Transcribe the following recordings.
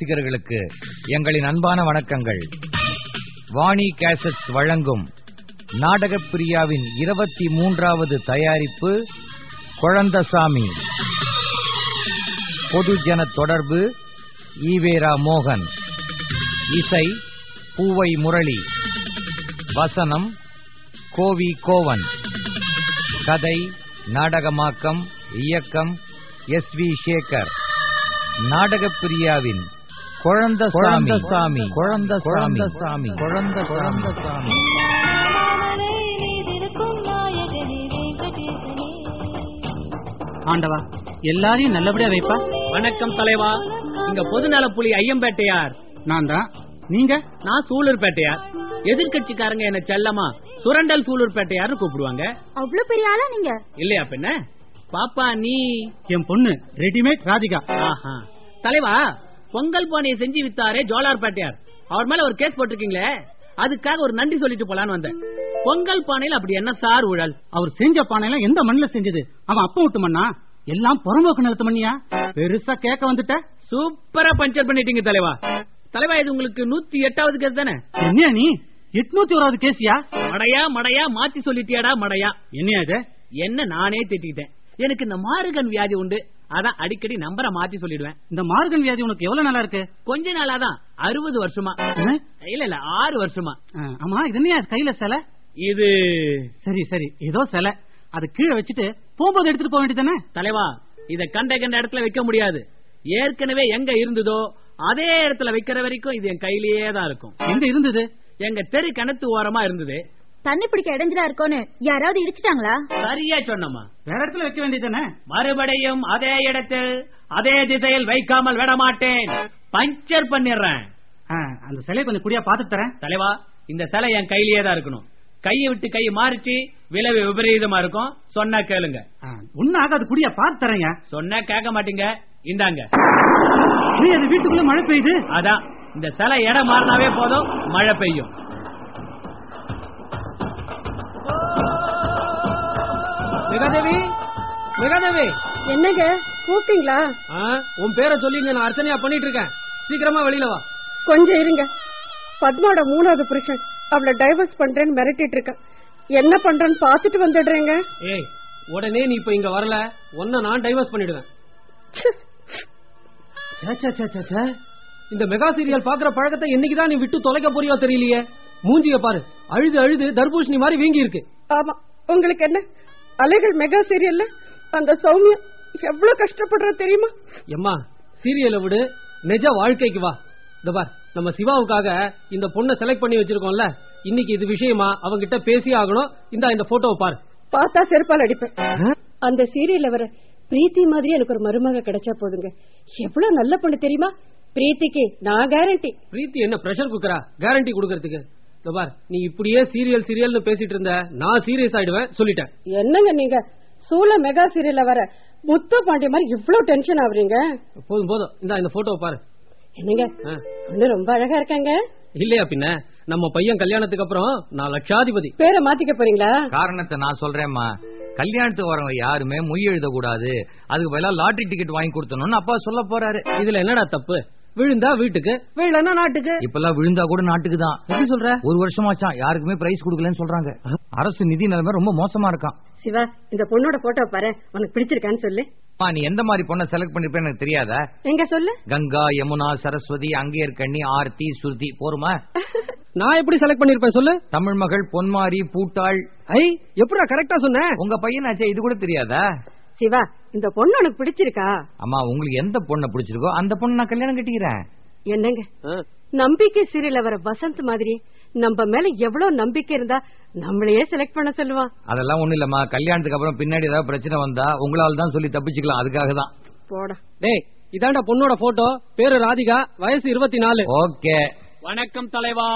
ரசிகர்களுக்கு எங்களின் அன்பான வணக்கங்கள். வாணி கேசட்ஸ் வழங்கும் நாடகப் பிரியாவின் இருபத்தி மூன்றாவது தயாரிப்பு குழந்தசாமி. பொதுஜன தொடர்பு ஈவேரா மோகன். இசை பூவை முரளி. வசனம் கோவி கோவன். கதை நாடகமாக்கம் இயக்கம் எஸ் வி சேகர். நாடகப் பிரியாவின் குழந்தசாமி குழந்தசாமி குழந்தசாமி குழந்தசாமி ஆண்டவா எல்லாரையும் நல்லபடியா வைப்பா? வணக்கம் தலைவா. இங்க பொதுநல புலி ஐயம்பேட்டையார். நான் தான். நீங்க? நான் சூலூர்பேட்டையார். எதிர்கட்சிக்காரங்க என்ன செல்லமா சுரண்டல் சூலூர்பேட்டையார்னு கூப்பிடுவாங்க. அவ்வளவு பெரிய ஆளா நீங்க? இல்லையா பின்ன பாப்பா நீ? என் பொண்ணு ரெடிமேட் ராதிகா. ஆஹா. தலைவா பொங்கல் பானையை செஞ்சு வித்தாரே ஜோலார்பேட்டையார் அவர் மேல ஒரு கேஸ் போட்டிருக்கீங்களே? அதுக்காக ஒரு நன்றி சொல்லிட்டு போலான்னு வந்தேன். பொங்கல் பானையில அப்படி என்ன சார் ஊழல்? அவர் செஞ்ச பானையெல்லாம் எந்த மண்ணுல செஞ்சது? அவன் அப்ப விட்டு மண்ணா? எல்லாம் புறம்போக்கு நிறுத்த மண்ணியா பெருசா கேட்க வந்துட்ட? சூப்பரா பஞ்சர் பண்ணிட்டீங்க தலைவா. தலைவா இது உங்களுக்கு நூத்தி எட்டாவது கேஸ் தானே? என்ன நீ? எட்நூத்தி ஓராவது கேசியா மடையா மடையா மாத்தி சொல்லிட்டியாடா மடையா. என்னையா இது? என்ன நானே திட்டிக்கிட்டேன். எனக்கு இந்த மாறுகன் வியாதி உண்டு. அதான் அடிக்கடி நம்பரை மாத்தி சொல்லிடுவேன். இந்த மார்கன் வியாதி உனக்கு எவ்வளவு நாளா இருக்கு? கொஞ்ச நாளாதான் அறுபது வருஷமா. என்ன? இல்ல இல்ல ஆறு வருஷமா. ஆமா இது என்னையா கையில சிலை? இது சரி சரி ஏதோ சிலை. அது கீழே வச்சுட்டு போகும்போது எடுத்துட்டு போக வேண்டியதானே தலைவா இத கண்ட கண்ட இடத்துல வைக்க முடியாது. ஏற்கனவே எங்க இருந்ததோ அதே இடத்துல வைக்கிற வரைக்கும் இது என் கையிலேயே தான் இருக்கும். எங்க இருந்தது? எங்க தெரு கிணத்து ஓரமா இருந்தது. தண்ணி பிடிக்க இடைஞ்சலா இருக்கோன்னு யாராவது இடிச்சிட்டாங்களா? சரியா சொன்னம்மா. வேற இடத்துல வைக்க வேண்டியதானே மறுபடியும் அதே இடத்தில் அதே திசையில் வைக்காமல் விட மாட்டேன் பஞ்சர் பண்ணிடுறேன். அந்த சிலையை கொஞ்சம் குடியா பாத்துட்டு தரேன். தலைவா இந்த சிலை என் கையிலேயே தான் இருக்கணும். கையை விட்டு கை மாறிச்சு விளைவு விபரீதமா இருக்கும். சொன்னா கேளுங்க. ஒன்னும் ஆகாது குடியா பாத்து தரேங்க. சொன்னா கேட்க மாட்டீங்க. இந்தாங்க. அது வீட்டுக்குள்ள மழை பெய்யுது. அதான் இந்த சிலை இடம் மாறினாவே போதும் மழை பெய்யும். மெகாதேவி மெகாதேவி என்னங்க? கூப்பிட்டீங்களா? உன் பேரை சொல்லிங்க நான் அர்ச்சனையா பண்ணிட்டு இருக்கேன். சீக்கிரமா வெளியில வா. கொஞ்சம் இருங்க. பத்மாவோட மூணாவது புருஷன். அவளை டைவர்ஸ் பண்றேன்னு மிரட்டிட்டு இருக்க. என்ன பண்றேன்னு பாத்துட்டு வந்துடுறேங்க. ஏய் உடனே நீ இப்ப இங்க வரல. உன்ன நான் டைவர்ஸ் பண்ணிடுவேன். இந்த மெகா சீரியல் பாக்குற பழக்கத்தை என்னைக்குதான் நீ விட்டு தொலைக்க போறியோ தெரியலையே. மூஞ்சிய பாரு. அழுது அழுது தர்பூஷணி மாதிரி வீங்கி இருக்கு ஆமா. உங்களுக்கு என்ன? அலைகள் மெகா சீரியல்ல அந்த சௌமியா எவ்வளவு கஷ்டப்படுற தெரியுமா? எம்மா சீரியலை விடு. நிஜ வாழ்க்கைக்கு வா. பார் நம்ம சிவாவுக்காக இந்த பொண்ணை செலக்ட் பண்ணி வச்சிருக்கோம்ல. இன்னைக்கு இது விஷயமா அவங்கிட்ட பேசி ஆகணும். இந்த இந்த போட்டோவை பாரு. பார்த்தா செருப்பால் அடிப்பேன். அந்த சீரியல்ல வர பிரீத்தி மாதிரி எனக்கு ஒரு மருமக கிடைச்சா போதுங்க. எவ்வளவு நல்ல பொண்ணு தெரியுமா? பிரீத்திக்கு நான் கேரண்டி பிரீத்தி என்ன பிரஷர் குக்கரா கேரண்டி கொடுக்கறதுக்கு. பார் நீ இப்படியே சீரியல் சீரியல்னு பேசிட்டு இருந்த நான் சீரியஸ் ஆயிடுவேன் சொல்லிட்டேன். என்னங்க நீங்க? சூழ மெகா சீரியல்ல வர முத்து பாண்டி மாதிரி இவ்வளவு டென்ஷன் ஆகுறீங்க? போதும் போதும். இந்த இந்த போட்டோவை பாரு. என்னங்க? ரொம்ப அழகா இருக்காங்க. இல்லையா பின்ன? நம்ம பையன் கல்யாணத்துக்கு அப்புறம் நான் லட்சாதிபதி. பேரை மாத்திக்க போறீங்களா? காரணத்தை நான் சொல்றேம்மா. கல்யாணத்துக்கு வரவங்க யாருமே மொய் எழுதக்கூடாது. அதுக்கு பதிலா லாட்டரி டிக்கெட் வாங்கி கொடுத்தணும்னு அப்பா சொல்ல போறாரு. இதுல என்னடா தப்பு? விழுந்தா வீட்டுக்கு விழலன்னா நாட்டுக்கு. இப்பெல்லாம் விழுந்தா கூட நாட்டுக்கு தான். எப்படி சொல்ற? ஒரு வருஷமாச்சான் யாருக்குமே பிரைஸ் கொடுக்கலன்னு சொல்றாங்க. அரசு நிதி நிலைமை ரொம்ப மோசமா இருக்கான். சிவா இந்த பொண்ணோட போட்டோ பாரு. உனக்கு பிடிச்சிருக்கான்னு சொல்லு. நீ எந்த மாதிரி பொண்ணை செலக்ட் பண்ணிருப்பேன்னு எனக்கு தெரியாதா? எங்க சொல்லு? கங்கா யமுனா சரஸ்வதி அங்கேற்கண்ணி ஆர்த்தி சுருதி போருமா? நான் எப்படி செலக்ட் பண்ணிருப்பேன் சொல்லு? தமிழ் மகள் பொன்மாரி பூட்டாள். ஐ எப்படா கரெக்டா சொன்ன? உங்க பையனாச்சே இது கூட தெரியாதா? சிவா இந்த பொண்ணு உனக்கு பிடிச்சிருக்கா? அம்மா உங்களுக்கு எந்த பொண்ணை பிடிச்சிருக்கோ அந்த பொண்ணு நான் கல்யாணம் கட்டிக்கிறேன். என்னங்க? நம்பிக்கை சீரியல்ல வர வசந்த் மாதிரி நம்ம மேல எவ்வளவு நம்பிக்கை இருந்தா நம்மளையே செலக்ட் பண்ண சொல்லுவான். அதெல்லாம் ஒண்ணு இல்லம்மா. கல்யாணத்துக்கு அப்புறம் பின்னாடி ஏதாவது பிரச்சனை வந்தா உங்களால தான் சொல்லி தப்பிச்சுக்கலாம். அதுக்காக தான். போடா. டேய் இதாண்டா பொண்ணோட போட்டோ? பேரு ராதிகா வயசு இருபத்தி நாலு. ஓகே. வணக்கம் தலைவா.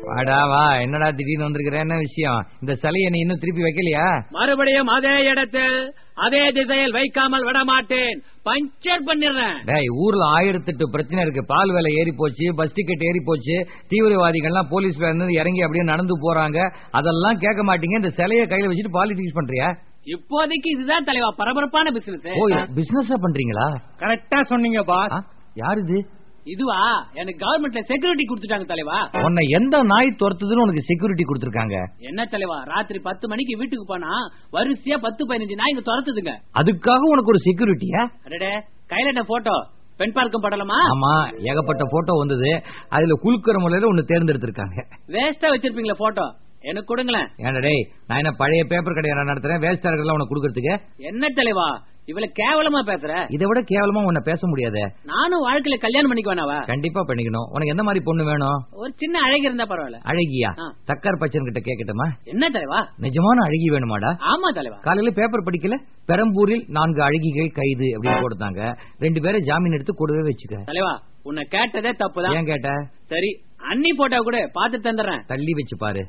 வாடா வா. என்னடா திடீர்னு வந்திருக்கிற? என்ன விஷயம்? இந்த சிலையை நீ இன்னும் திருப்பி வைக்கலையா? மறுபடியும் அதே இடத்தில் அதே திசையில் வைக்காமல் விட மாட்டேன் பஞ்சர் பண்ணிடுறேன். டேய் ஊர்ல ஆயிரத்தெட்டு பிரச்சனை இருக்கு. பால் விலை ஏறி போச்சு பஸ் டிக்கெட் ஏறி போச்சு. தீவிரவாதிகள்லாம் போலீஸ்ல இருந்து இறங்கி அப்படியே நடந்து போறாங்க. அதெல்லாம் கேட்க மாட்டீங்க. இந்த சிலையை கையில வச்சுட்டு பாலிடிக்ஸ் பண்றியா? இப்போதைக்கு இதுதான் தலைவா பரபரப்பான பிசினஸ் ஓ பிசினஸா பண்றீங்களா? கரெக்டா சொன்னீங்க ஆ, யார் இது? இதுவா? எனக்கு கவர்மெண்ட்ல செக்யூரிட்டி கொடுத்துட்டாங்க தலைவா. உன்னை எந்த நாய் துரத்துதுன்னு உனக்கு செக்யூரிட்டி கொடுத்திருக்காங்க. என்ன தலைவா? ராத்திரி பத்து மணிக்கு வீட்டுக்கு போனா வரிசையா பத்து பதினஞ்சு நாய் இங்க துரத்துதுங்க. அதுக்காக உனக்கு ஒரு செக்யூரிட்டியா அடடே கையில என்ன போட்டோ பெண் பார்க்கும் படலமா? ஆமா ஏகப்பட்ட போட்டோ வந்தது. அதுல குலுக்கிற முறையில ஒன்னு தேர்ந்தெடுத்திருக்காங்க. வேஸ்டா வச்சிருப்பீங்களா போட்டோ எனக்கு கொடுங்களேன். ஏன்டா நான் என்ன பழைய பேப்பர் கடையை நான் நடத்துறேன்? வேஸ்டா இருக்கலாம் உனக்கு கொடுக்கறதுக்கு? என்ன தலைவா? இவ்வளவு கேவலமா பேசுற? இதை விட கேவலமா உன்னை பேச முடியாது. நானும் வாழ்க்கையில கல்யாணம் பண்ணிக்க வேணாவா கண்டிப்பா பண்ணிக்கணும். உனக்கு எந்த மாதிரி பொண்ணு வேணும்? ஒரு சின்ன அழகு இருந்தா பரவாயில்ல. அழகியா. தக்கார் பச்சன் கிட்ட கேக்கட்டுமா? என்ன தலைவா? நிஜமான அழகி வேணுமாடா? ஆமா தலைவா. காலையில பேப்பர் படிக்கல? பெரம்பூரில் நான்கு அழகிகள் கைது அப்படின்னு போட்டுத்தாங்க ரெண்டு பேரை ஜாமீன் எடுத்து கூடவே வச்சுக்க. தலைவா உன்னை கேட்டதே தப்புதான். ஏன் கேட்ட? சரி அண்ணி போட்டோ கூட பாத்து தந்துடுறேன். தள்ளி வச்சு பாரு.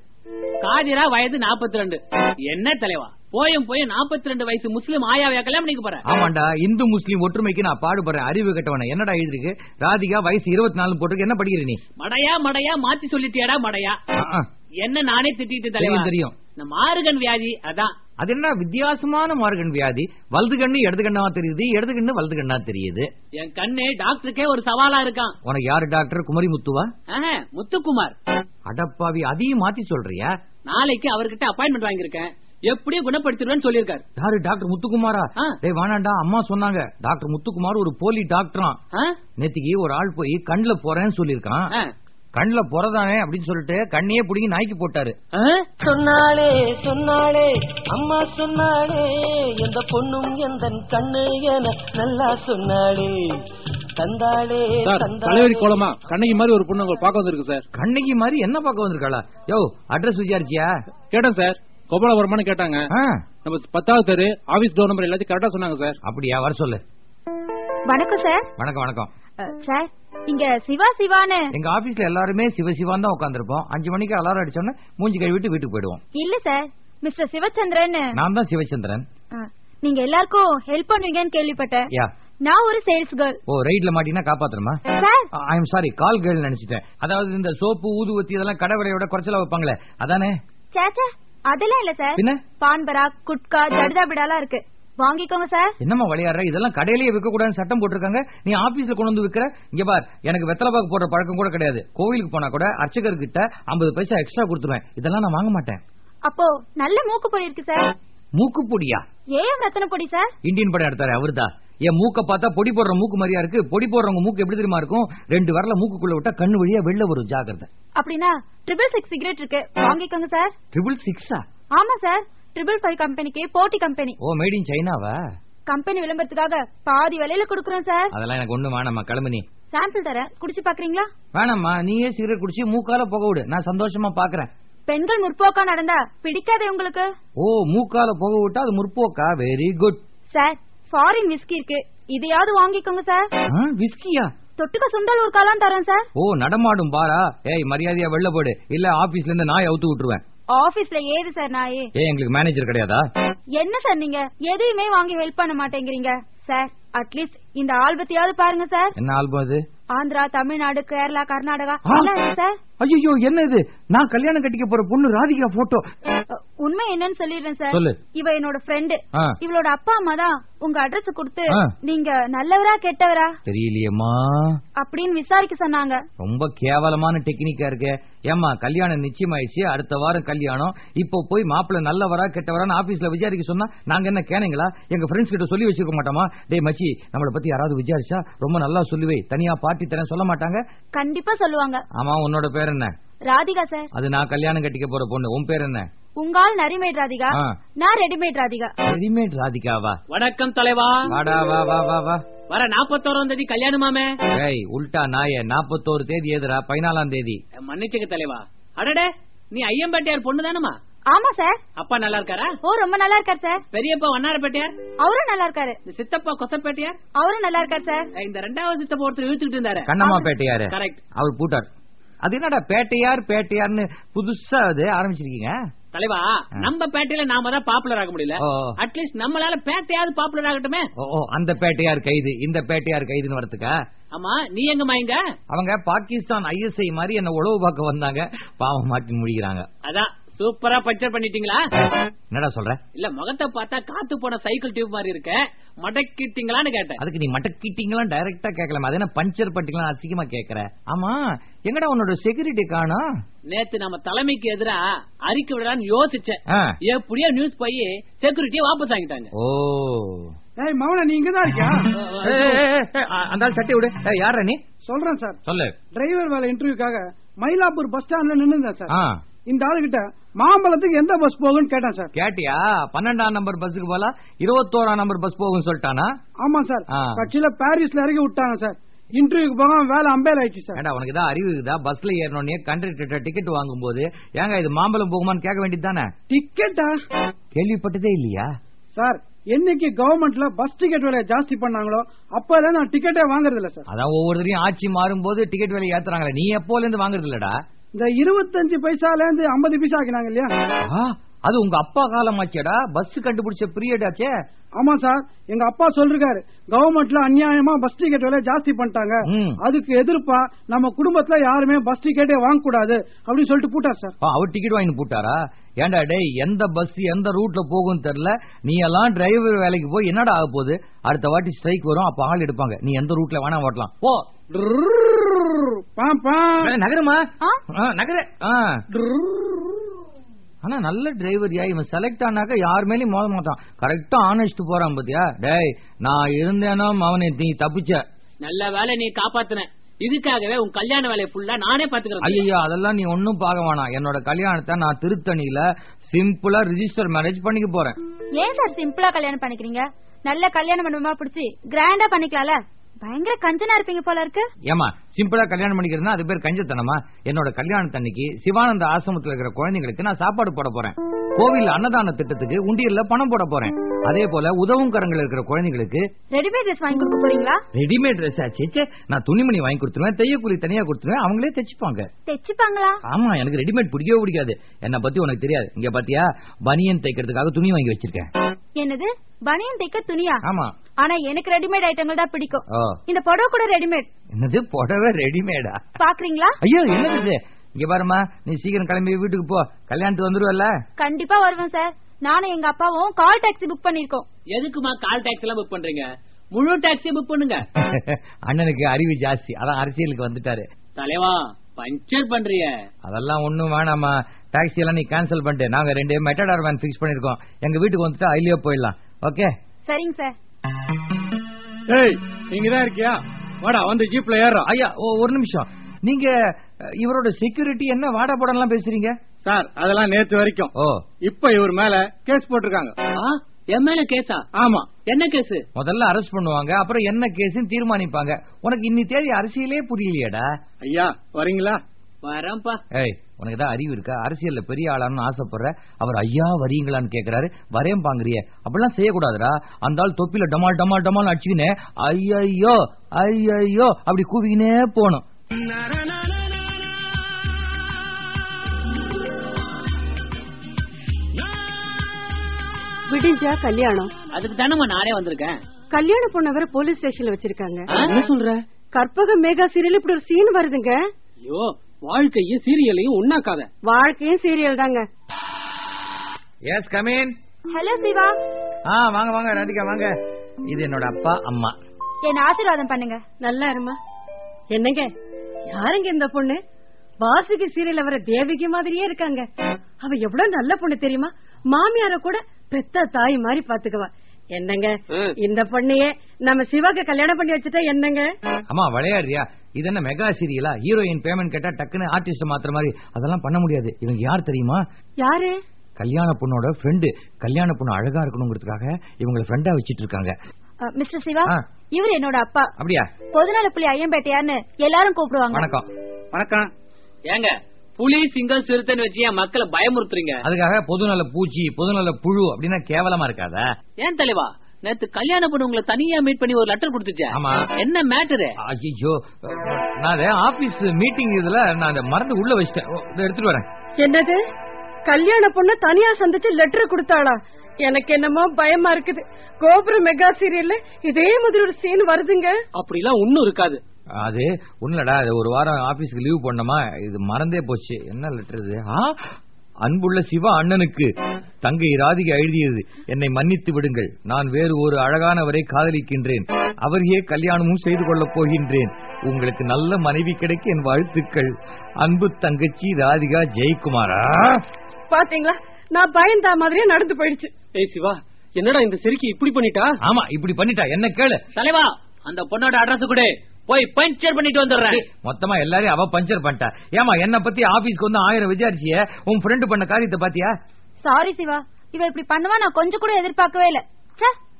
காதிரா வயது 42 ரெண்டு. என்ன தலைவா? போயும் போய் 42 ரெண்டு வயசு முஸ்லிம் ஆயாவையா கல்யாணம் பண்ணிக்க போற ஆமாண்டா இந்து முஸ்லீம் ஒற்றுமைக்கு நான் பாடுபடுறேன் அறிவு கட்டவன. என்னடா எழுதிருக்கு ராதிகா வயசு இருபத்தி நாலு போட்டுருக்கு. என்ன படிக்கிற நீ? மடையா மடையா மாத்தி சொல்லிட்டியாடா மடையா. என்ன நானே திட்டிட்டு தலைவா? தெரியும். இந்த மாறுகன் வியாதி அதான். அது என்ன வித்தியாசமான மார்கன் வியாதி? வலது கண்ணு இடது கண்ணா தெரியுது. இடது கண்ணு வலது கண்ணா தெரியுது. என் கண்ணு டாக்டருக்கே ஒரு சவாலா இருக்கான். உனக்கு யாரு டாக்டர்? குமரி முத்துவா முத்துக்குமார். அடப்பாவி அதையும் மாத்தி சொல்றியா? நாளைக்கு அவர்கிட்ட அப்பாயின்மெண்ட் வாங்கியிருக்கேன். எப்படியும் குணப்படுத்திடுவேன்னு சொல்லியிருக்காரு. யாரு டாக்டர் முத்துக்குமாரா. டேய் வேணாண்டா அம்மா சொன்னாங்க. டாக்டர் முத்துக்குமார் ஒரு போலி டாக்டராம். ஆ? நேத்திக்கு ஒரு ஆள் போய் கண்ணுல போறேன்னு சொல்லிருக்கான். கண்ணுல போறதானே அப்படின்னு சொல்லிட்டு கண்ணையே புடிங்கி நாய்க்கு போட்டாரு. ஆ? சொன்னாளே சொன்னாளே அம்மா சொன்னாளே எந்த பொண்ணும் எந்த கண்ணு என நல்லா தந்தாளே தந்தாளே. தலைவரி கோலமா? கண்ணகி மாதிரி ஒரு பொண்ணு பார்க்க வந்திருக்கு சார். கண்ணகி மாதிரி என்ன பார்க்க வந்திருக்காளா? யோ அட்ரஸ் விசாரிச்சியா? கேட்டேன் சார். கோபாலபுரமானு கேட்டாங்க. ஆ, நம்ம பத்தாவது தெரு ஆபீஸ் டோர் நம்பர் எல்லாத்தையும் கரெக்டா சொன்னாங்க சார் அப்படியா? வர சொல்லு. வணக்கம் சார் வணக்கம் வணக்கம். சார் இங்க சிவா சிவான்னு. எங்க ஆபீஸ்ல எல்லாருமே சிவசிவான் தான் உட்காந்துருப்போம் அஞ்சு மணிக்கு அலாரம் அடிச்சோன்னே மூஞ்சி கழுவிட்டு வீட்டுக்கு போயிடுவோம். இல்ல சார் மிஸ்டர் சிவச்சந்திரன் நான் தான் சிவச்சந்திரன். நீங்க எல்லாருக்கும் ஹெல்ப் பண்ணுவீங்கன்னு கேள்விப்பட்டேன். யா. நான் ஒரு சேல்ஸ் கேர்ள் ஓ ரைட்ல மாட்டீங்கன்னா காப்பாத்தணுமா? Sir I am sorry call girl நினைச்சிட்டேன். அதாவது இந்த சோப்பு ஊதுவத்தி இதெல்லாம் கடை விலையோட குறைச்சலா வைப்பாங்களே. அதானே? சேச்சா அதெல்லாம் இல்ல சார். பின்ன? பான் பராக் குட்கா ஜடுதா பிடாலாம் இருக்கு. வாங்கிக்கோங்க சார். என்னம்மா விளையாடுற இதெல்லாம் கடையிலேயே விற்க கூடாதுன்னு சட்டம் போட்டிருக்காங்க. நீ ஆபீஸ்ல கொண்டு வந்து விற்கிற இங்க பார் எனக்கு வெத்தலை பாக்கு போடுற பழக்கம் கூட கிடையாது. கோவிலுக்கு போனா கூட அர்ச்சகர் கிட்ட ஐம்பது பைசா எக்ஸ்ட்ரா கொடுத்துருவேன். இதெல்லாம் நான் வாங்க மாட்டேன். அப்போ நல்ல மூக்கு பொடி இருக்கு சார். மூக்குப்பொடியா ஏன் ரத்தன பொடி சார்? இந்தியன் படம் எடுத்தாரு அவர்தா? என் மூக்க பார்த்தா பொடி போடுற மூக்கு மாதிரியா இருக்கு? பொடி போடுறவங்க மூக்கு எப்படி தெரியுமா இருக்கும்? ரெண்டு வரல மூக்குக்குள்ள விட்டா கண்ணு வழியா வெளில வரும் ஜாக்கிரதை. அப்படின்னா ட்ரிபிள் சிக்ஸ் சிகரெட் இருக்கு. வாங்கிக்கோங்க சார் ட்ரிபிள் சிக்ஸா ஆமா சார் ட்ரிபிள் ஃபைவ் கம்பெனிக்கு போட்டி கம்பெனி ஓ மேட் இன் சைனாவா கம்பெனி விளம்பரத்துக்காக பாதி விலையில கொடுக்குறோம் சார் அதெல்லாம் எனக்கு ஒண்ணு வேணாம்மா கிளம்பு நீ சாம்பிள் தரேன். குடிச்சு பாக்குறீங்களா? வேணாம்மா நீயே சிகரெட் குடிச்சு மூக்கால புக விடு. நான் சந்தோஷமா பாக்குறேன். பெண்கள் முற்போக்கா நடந்தா பிடிக்காதே உங்களுக்கு? ஓ மூக்கால புக விட்டா அது முற்போக்கா? Very good sir foreign whisky இருக்கு. இதையாவது வாங்கிக்கோங்க சார் விஸ்கியா தொட்டுக்க சுண்டல் ஒரு காலம் தரேன் சார் ஓ நடமாடும் பாரா. ஏய் மரியாதையா வெளில போடு. இல்ல ஆபீஸ்ல இருந்து நாய் அவுத்து விட்டுருவேன். ஆபீஸ்ல ஏது சார் நாயே? ஏய் எங்களுக்கு மேனேஜர் கிடையாதா? என்ன சார் நீங்க? எதையுமே வாங்கி ஹெல்ப் பண்ண மாட்டேங்கிறீங்க. சார் அட்லீஸ்ட் இந்த ஆல்பத்தையாவது பாருங்க சார் என்ன ஆல்பம் அது? ஆந்திரா தமிழ்நாடு கேரளா கர்நாடகா. சார் ஐயோ என்ன இது நான் கல்யாணம் கட்டிக்க போற பொண்ணு ராதிகா போட்டோ உண்மை என்னன்னு சொல்லிடுறேன் சார். சொல்லு. இவ என்னோட ஃப்ரெண்டு. இவளோட அப்பா அம்மா தான் உங்க அட்ரஸ் கொடுத்து. நீங்க நல்லவரா கெட்டவரா? தெரியலையேம்மா. அப்படின்னு விசாரிக்க சொன்னாங்க. ரொம்ப கேவலமான டெக்னிக்கா இருக்கு. ஏமா கல்யாணம் நிச்சயமாயிடுச்சு. அடுத்த வாரம் கல்யாணம். இப்போ போய் மாப்பிள்ள நல்லவரா கெட்டவரான்னு ஆபீஸ்ல விசாரிக்க சொன்னா நாங்க என்ன கேனீங்களா? எங்க ஃப்ரெண்ட்ஸ் கிட்ட சொல்லி வச்சிருக்க மாட்டோமா? டேய் மச்சி நம்மள பத்தி யாராவது விசாரிச்சா ரொம்ப நல்லா சொல்லுவே. தனியா பார்ட்டி தரேன் சொல்ல மாட்டாங்க? கண்டிப்பா சொல்லுவாங்க. ஆமா உன்னோட பேர் என்ன? ராதிகா சார். அது நான் கல்யாணம் கட்டிக்க போற பொண்ணு. உன் பேர் என்ன? உங்க ஆள் நரிமேட் ராதிகா. நான் ரெடிமேட் ராதிகா. ரெடிமேட் ராதிகாவா? வணக்கம் தலைவா. வாடா வா வா வா வா. வர நாப்பத்தோராம் தேதி கல்யாணமாமே. ஏய் உல்டா நாய நாப்பத்தோரு தேதி எதுரா? பதினாலாம் தேதி. மன்னிச்சுக்க தலைவா. அடடே நீ ஐயம்பேட்டையார் பொண்ணு தானமா ஆமா சார். அப்பா நல்லா இருக்காரா? ஓ ரொம்ப நல்லா இருக்கார் சார். பெரியப்பா வண்ணாரப்பேட்டையார்? அவரும் நல்லா இருக்காரு. இந்த சித்தப்பா கொசப்பேட்டையார் அவரும் நல்லா இருக்கார் சார். இந்த ரெண்டாவது சித்தப்பா ஒருத்தர் இழுத்துக்கிட்டு இருந்தாரு. கண்ணம்மா பேட்டையாரு. கரெக்ட் அவர் பூட்டார். அது என்னடா பேட்டையார் பேட்டையார்னு புதுசா அது ஆரம்பிச்சிருக்கீங்க? தலைவா நம்ம பேட்டையில நாம தான் பாப்புலர் ஆக முடியல. அட்லீஸ்ட் நம்மளால பேட்டையாவது பாப்புலர் ஆகட்டுமே. ஓ, அந்த பேட்டையார் கைது இந்த பேட்டையார் கைதுன்னு வரதுக்கா ஆமா நீ எங்க மாயங்க? அவங்க பாகிஸ்தான் ஐஎஸ்ஐ மாதிரி என்ன உழவு பார்க்க வந்தாங்க. பாவம் மாட்டி முடிக்கிறாங்க. அதான். சூப்பரா பஞ்சர் பண்ணிட்டீங்களா என்னடா சொல்ற இல்ல முகத்தை பார்த்தா காத்து போன சைக்கிள் டியூப் மாதிரி இருக்க மடக்கிட்டீங்களான்னு கேட்டேன் அதுக்கு நீ மட்டக்கிட்டீங்களா டைரக்டா கேட்கலாம் அது என்ன பஞ்சர் பட்டிங்களா அசிங்கமா கேக்குற ஆமா எங்கடா உன்னோட செக்யூரிட்டி காணோம் நேத்து நம்ம தலைமைக்கு எதிரா அறிக்கை விடலான்னு யோசிச்சேன். எப்படியோ நியூஸ் போய் செக்யூரிட்டியை வாபஸ் வாங்கிட்டாங்க ஓ ஏய் மவன நீ இங்கதான் இருக்கியா அந்த சட்டை விடு ஏய், யார்ரா நீ சொல்றேன் சார் சொல்லு டிரைவர் வேலை இன்டர்வியூக்காக மயிலாப்பூர் பஸ் ஸ்டாண்ட்ல நின்னுந்தேன் சார் இந்த ஆளுகிட்ட மாம்பழத்துக்கு எந்த பஸ் போகும்னு கேட்டேன் சார். கேட்டியா? பன்னெண்டாம் நம்பர் பஸ்ஸுக்கு போல? இருபத்தோராம் நம்பர் பஸ் போகும் சொல்லிட்டானா? ஆமா சார். கட்சியில பாரிஸ்ல இறக்கி விட்டாங்க சார். இன்டர்வியூக்கு போகாம வேலை அம்பேல் ஆயிடுச்சு சார். உனக்கு தான் அறிவு இருக்குதா? பஸ்ல ஏறணுன்னே கண்டக்டர் டிக்கெட் வாங்கும் போது ஏங்க இது மாம்பழம் போகுமான்னு கேட்க வேண்டியது தானே? டிக்கெட்டா கேள்விப்பட்டதே இல்லையா? சார் என்னைக்கு கவர்மெண்ட்ல பஸ் டிக்கெட் விலையை ஜாஸ்தி பண்ணாங்களோ அப்பல நான் டிக்கெட்டே வாங்குறது இல்ல சார். அதான் ஒவ்வொருத்தரையும் ஆட்சி மாறும்போது டிக்கெட் விலை ஏத்துறாங்களே. நீ எப்போல இருந்து வாங்குறது இல்லடா இந்த இருபத்தஞ்சு பைசால இருந்து ஐம்பது பைசா ஆக்கினாங்க இல்லையா? அது உங்க அப்பா காலமாச்சேடா? பஸ் கண்டுபிடிச்ச பீரியட் ஆச்சே? ஆமா சார். எங்க அப்பா சொல்றாரு கவர்மெண்ட்ல அநியாயமா பஸ் டிக்கெட் விலை ஜாஸ்தி பண்ணிட்டாங்க. அதுக்கு எதிர்ப்பா நம்ம குடும்பத்துல யாருமே பஸ் டிக்கெட்டே வாங்க கூடாது அப்படின்னு சொல்லிட்டு போட்டார் சார். அவர் டிக்கெட் வாங்கி போட்டாரா? ஏன்டா டேய் எந்த பஸ் எந்த ரூட்ல போகும்னு தெரியல. நீ எல்லாம் டிரைவர் வேலைக்கு போய் என்னடா ஆக போகுது? அடுத்த வாட்டி ஸ்ட்ரைக் வரும் அப்ப ஆள் எடுப்பாங்க. நீ எந்த ரூட்ல வேணா ஓட்டலாம். போ. நகருமா நகரு ஆ. ஆனா நல்ல டிரைவர் யா இவன் செலக்ட் ஆனாக்க யார் மேலயும் மோத மாட்டான். கரெக்டா ஆனஸ்ட் போறான் பாத்தியா? டேய் நான் இருந்தேனோ அவனை நீ தப்பிச்ச. நல்ல வேலை நீ காப்பாத்துன. இதுக்காகவே உன் கல்யாண வேலையை ஃபுல்லா நானே பாத்துக்கிறேன் ஐயா அதெல்லாம் நீ ஒன்னும் பார்க்க வேணாம். என்னோட கல்யாணத்தை நான் திருத்தணியில சிம்பிளா ரிஜிஸ்டர் மேரேஜ் பண்ணிக்க போறேன். ஏன் சார் சிம்பிளா கல்யாணம் பண்ணிக்கிறீங்க? நல்ல கல்யாண மண்டபமா பிடிச்சி கிராண்டா பண்ணிக்கலாம்ல? பயங்கர கஞ்சனா இருப்பீங்க போல இருக்கு. ஏமா சிம்பிளா கல்யாணம் பண்ணிக்கிறதுனா அது பேர் கஞ்சத்தனமா? என்னோட கல்யாணத்தன்னைக்கு சிவானந்த ஆசிரமத்துல இருக்கிற குழந்தைங்களுக்கு நான் சாப்பாடு போட போறேன். கோவில் அன்னதான திட்டத்துக்கு உண்டியல்ல பணம் போட போறேன். அதே போல உதவும் கரங்கள் இருக்கிற குழந்தைங்களுக்கு ரெடிமேட் ட்ரெஸ் வாங்கி கொடுக்க போறீங்களா? ரெடிமேட் ட்ரெஸ் ஆச்சு நான் துணிமணி வாங்கி கொடுத்துருவேன் தையக்கூலி தனியா கொடுத்துருவேன் அவங்களே தைச்சுப்பாங்க. தைச்சுப்பாங்களா? ஆமா எனக்கு ரெடிமேட் பிடிக்கவே பிடிக்காது. என்ன பத்தி உனக்கு தெரியாது. இங்க பாத்தியா? பனியன் தைக்கிறதுக்காக துணி வாங்கி வச்சிருக்கேன். என்னது? பனியன் தைக்க துணியா? ஆமா. ஆனா எனக்கு ரெடிமேட் ஐட்டங்கள் தான் பிடிக்கும். இந்த புடவை கூட ரெடிமேட் என்னது? புடவை ரெடிமேடா பாக்குறீங்களா? ஐயோ என்னது இங்க பாருமா நீ சீக்கிரம் கிளம்பி வீட்டுக்கு போ. கல்யாணத்துக்கு வந்துருவல்ல? கண்டிப்பா வருவேன் சார் நானும் எங்க அப்பாவும் கால் டாக்ஸி புக் பண்ணிருக்கோம். எதுக்குமா கால் டாக்ஸி எல்லாம் புக் பண்றீங்க? முழு டாக்ஸி புக் பண்ணுங்க. அண்ணனுக்கு அறிவு ஜாஸ்தி. அதான் அரசியலுக்கு வந்துட்டாரு. தலைவா பஞ்சர் பண்றிய அதெல்லாம் ஒண்ணும் வேணாமா டாக்ஸி எல்லாம் நீ கேன்சல் பண்ணிட்டு நாங்க ரெண்டு மெட்டடார் வேன் ஃபிக்ஸ் பண்ணிருக்கோம். எங்க வீட்டுக்கு வந்துட்டு ஐலியோ போயிடலாம். ஓகே சரிங்க சார் ஏய் நீங்க தான் இருக்கியா? வாடா வந்து ஜீப்ல ஏறோம் ஐயா ஓ, ஒரு நிமிஷம். நீங்க இவரோட செக்யூரிட்டி என்ன வாடா போடலாம் பேசுறீங்க? சார் அதெல்லாம் நேத்து வரைக்கும். ஓ. இப்ப இவர் மேல கேஸ் போட்டிருக்காங்க. என் மேல கேஸா? ஆமா. என்ன கேஸ்? முதல்ல அரெஸ்ட் பண்ணுவாங்க அப்புறம் என்ன கேஸ்னு தீர்மானிப்பாங்க. உனக்கு இன்னி தேதி அரசியலே புரியலையாடா. ஐயா வரீங்களா? வரேன்ப்பா. ஏய் உனக்கு தான் அறிவு இருக்கா? அரசியல்ல பெரிய ஆளான்னு ஆசைப்படுற அவர் ஐயா வரீங்களான்னு கேக்குறாரு. வரேன் பாங்குறிய. அப்படிலாம் செய்யக்கூடாதுடா. அந்த ஆள் தொப்பில டமால் டமால் டமால் அடிச்சுக்கினே ஐயையோ ஐயையோ அப்படி கூவிக்கினே போகணும். விடிஞ்சா கல்யாணம். அதுக்கு தானே நானே வந்திருக்கேன். கல்யாண பொண்ணவரை போலீஸ் ஸ்டேஷன்ல வச்சிருக்காங்க. என்ன சொல்ற? கற்பக மேகா சீரியல் இப்படி ஒரு சீன் வருதுங்க. ஐயோ வாழ்க்கையும் சீரியலையும் ஒண்ணாக்காத. வாழ்க்கையும் சீரியல் தாங்க. Yes come in hello Shiva. ஆ வாங்க வாங்க ராதிகா வாங்க. இது என்னோட அப்பா அம்மா. என்ன ஆசீர்வாதம் பண்ணுங்க. நல்லா இருமா என்னங்க? யாருங்க இந்த பொண்ணு? வாசுகி சீரியல்ல வர தேவிகை மாதிரியே இருக்காங்க. அவ எவ்வளவு நல்ல பொண்ணு தெரியுமா? மாமியார கூட பெத்த தாய் மாதிரி பாத்துக்குவா என்னங்க? இந்த பொண்ணையே நம்ம சிவாக்கு கல்யாணம் பண்ணி வச்சுட்டா என்னங்க? அம்மா விளையாடுறியா? இது என்ன மெகா சீரியலா? ஹீரோயின் பேமெண்ட் கேட்டா டக்குன்னு ஆர்டிஸ்ட் மாத்துற மாதிரி. அதெல்லாம் பண்ண முடியாது. இவங்க யார் தெரியுமா? யாரு? கல்யாண பொண்ணோட ஃப்ரெண்டு கல்யாண பொண்ணு அழகா இருக்கணுங்கிறதுக்காக இவங்களை ஃப்ரெண்டா வச்சிட்டு இருக்காங்க. மிஸ்டர் சிவா. இவர் என்னோட அப்பா. அப்படியா? பொதுநல புள்ளி ஐயம்பேட்டையான்னு எல்லாரும் கூப்பிடுவாங்க. வணக்கம். வணக்கம். ஏங்க புலி சிங்கம் சிறுத்தைன்னு வச்சு என் மக்களை பயமுறுத்துறீங்க. அதுக்காக பொதுநல பூச்சி பொதுநல புழு அப்படின்னா கேவலமா இருக்காதா. ஏன் தலைவா? நேத்து கல்யாண பொண்ணு உங்களை தனியா மீட் பண்ணி ஒரு லெட்டர் கொடுத்துச்சே ஆமா. என்ன மேட்டரு ஐயோ நான் ஆபீஸ் மீட்டிங் இதுல நான் அதை மறந்து உள்ள வச்சிட்டேன். எடுத்துட்டு வரேன். என்னது? கல்யாண பொண்ணு தனியா சந்திச்சு லெட்டர் கொடுத்தாளா? எனக்கு என்னமோ பயமா இருக்குது. கோபுர மெகா சீரியல்ல இதே மாதிரி ஒரு சீன் வருதுங்க. அப்படிலாம் ஒண்ணும் இருக்காது. அது ஒண்ணுலடா இது ஒரு வாரம் ஆபீஸ்க்கு லீவ் பண்ணோமா இது மறந்தே போச்சு. என்ன லெட்டர் இது? அன்புள்ள சிவா அண்ணனுக்கு. தங்கை ராதிகா எழுதியது. என்னை மன்னித்து விடுங்கள். நான் வேறு ஒரு அழகானவரை காதலிக்கின்றேன். அவரையே கல்யாணமும் செய்து கொள்ளப் போகின்றேன். உங்களுக்கு நல்ல மனைவி கிடைக்க என் வாழ்த்துக்கள். அன்பு தங்கச்சி ராதிகா ஜெயக்குமாரா? பாத்தீங்களா? நான் பயந்தா மாதிரியே நடந்து போயிடுச்சு. ஏய் சிவா என்னடா இந்த செருக்கி இப்படி பண்ணிட்டா? ஆமா இப்படி பண்ணிட்டா என்ன கேளு. தலைவா அந்த பொண்ணோட அட்ரஸ் கொடு. போய் பஞ்சர் பண்ணிட்டு வந்துடுறேன். மொத்தமா எல்லாரையும் அவ பஞ்சர் பண்ணிட்டா. ஏமா என்ன பத்தி ஆபீஸ்க்கு வந்து ஆயிரம் விசாரிச்சிய? உன் ஃப்ரெண்டு பண்ண காரியத்தை பாத்தியா? சாரி சிவா இவ இப்படி பண்ணுவா நான் கொஞ்சம் கூட எதிர்பார்க்கவே இல்ல.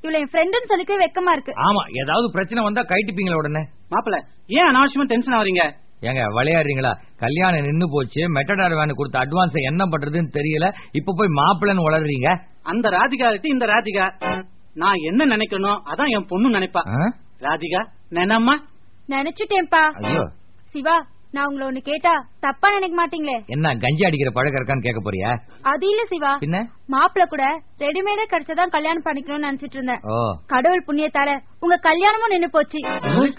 இவள என் ஃப்ரெண்டுன்னு சொல்லிக்கவே வெக்கமா இருக்கு. ஆமா ஏதாவது பிரச்சனை வந்தா கைட்டுப்பீங்களா உடனே. மாப்பிள ஏன் அனாவசியமா டென்ஷன் ஆவறீங்க ஏங்க விளையாடுறீங்களா? கல்யாணம் நின்னு போச்சு மெட்டடார் வேன் கொடுத்த அட்வான்ஸ் என்ன பண்றதுன்னு தெரியல இப்ப போய் மாப்பிள்ளைன்னு வளர்றீங்க? அந்த ராதிகா இருக்கு இந்த ராதிகா நான் என்ன நினைக்கணும் அதான் என் பொண்ணு நினைப்பா? ராதிகா நினைம்மா? நினைச்சுட்டேன்பா ஐயோ. சிவா நான் உங்களை ஒண்ணு கேட்டா தப்பா நினைக்க மாட்டீங்களே? என்ன கஞ்சி அடிக்கிற பழக்கம் இருக்கான்னு கேட்க போறியா? அது இல்ல சிவா. பின்ன? மாப்பிள்ள கூட ரெடிமேடா கிடைச்சதான் கல்யாணம் பண்ணிக்கணும்னு நினைச்சிட்டு இருந்தேன். கடவுள் புண்ணியத்தால உங்க கல்யாணமும் நின்னு போச்சு.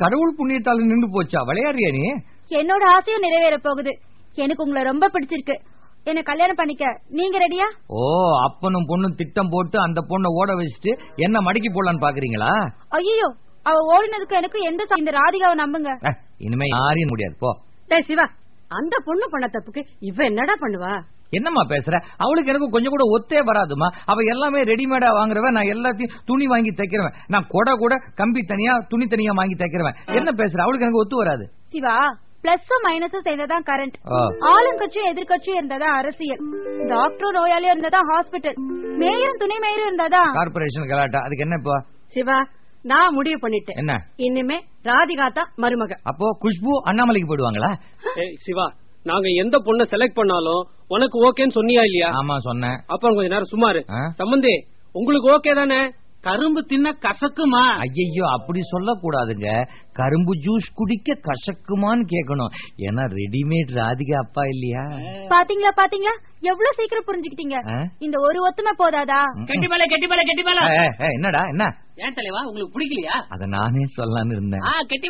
கடவுள் புண்ணியத்தால நின்று போச்சா? விளையாடுறியா நீ? என்னோட ஆசையும் நிறைவேற போகுது. எனக்கு உங்களை ரொம்ப பிடிச்சிருக்கு. என்ன கல்யாணம் பண்ணிக்க. நீங்க ரெடியா? ஓ அப்பனும் பொண்ணும் திட்டம் போட்டு அந்த பொண்ணை ஓட வச்சுட்டு என்ன மடக்கி போடலான்னு பாக்குறீங்களா? ஐயோ அவ ஓடினதுக்கு எனக்கு எந்த இந்த ராதிகாவை நம்புங்க. இனிமே யாரையும் முடியாது. போ. டேய் சிவா அந்த பொண்ணு பண்ண தப்புக்கு இவ என்னடா பண்ணுவா? என்னம்மா பேசுற? அவளுக்கு எனக்கு கொஞ்சம் கூட ஒத்தே வராதுமா அவ எல்லாமே ரெடிமேடா வாங்குறவன் நான் எல்லாத்தையும் துணி வாங்கி தைக்கிறவன். நான் கொடை கூட கம்பி தனியா துணி தனியா வாங்கி தைக்கிறவன். என்ன பேசுற? அவளுக்கு எனக்கு ஒத்து வராது. சிவா பிளஸும் மைனஸும் சேர்ந்ததான் கரண்ட். ஆளுங்கட்சியும் எதிர்கட்சியும் இருந்ததா அரசியல். டாக்டரும் நோயாளியும் இருந்ததா ஹாஸ்பிட்டல் மேயரும் துணை மேயரும் இருந்ததா? கார்பரேஷன் கலாட்டா. அதுக்கு என்ன இப்போ? சிவா நான் முடிவு பண்ணிட்டேன். என்ன? இனிமே ராதிகா தான் மருமக. அப்போ குஷ்பு அண்ணாமலைக்கு போயிடுவாங்களா? ஏய் சிவா நாங்க எந்த பொண்ணை செலக்ட் பண்ணாலும் உனக்கு ஓகேன்னு சொன்னியா இல்லையா? ஆமா சொன்னேன். அப்புறம் கொஞ்ச நேரம் சுமாரு ஆ? சம்பந்தி உங்களுக்கு ஓகே தானே? கரும்பு தின்ன கசக்குமா? ஐயோ அப்படி சொல்லக்கூடாதுங்க. கரும்பு ஜூஸ் குடிக்க கசக்குமான்னு கேட்கணும் ஏன்னா ரெடிமேட் ராதிகா அப்பா இல்லையா? பாத்தீங்களா பாத்தீங்களா? எவ்வளவு சீக்கிரம் புரிஞ்சுக்கிட்டீங்க? இந்த ஒரு ஒத்துமை போதாதா? கெட்டி மேல கெட்டி மேல கெட்டி மேல. ஏய், ஏய், ஏய், என்னடா என்ன? ஏன் தலைவா உங்களுக்கு பிடிக்கலையா? அத நானே சொல்லலாம்னு இருந்தேன். ஆ கெட்டி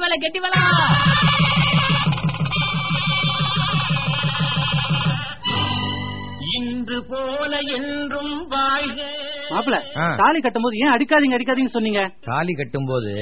இன்று போல என்றும் வாழ்க. மாப்பிள. தாலி கட்டும்போது ஏன் அடிக்காதீங்க அடிக்காதீங்கன்னு சொன்னீங்க? தாலி கட்டும் போது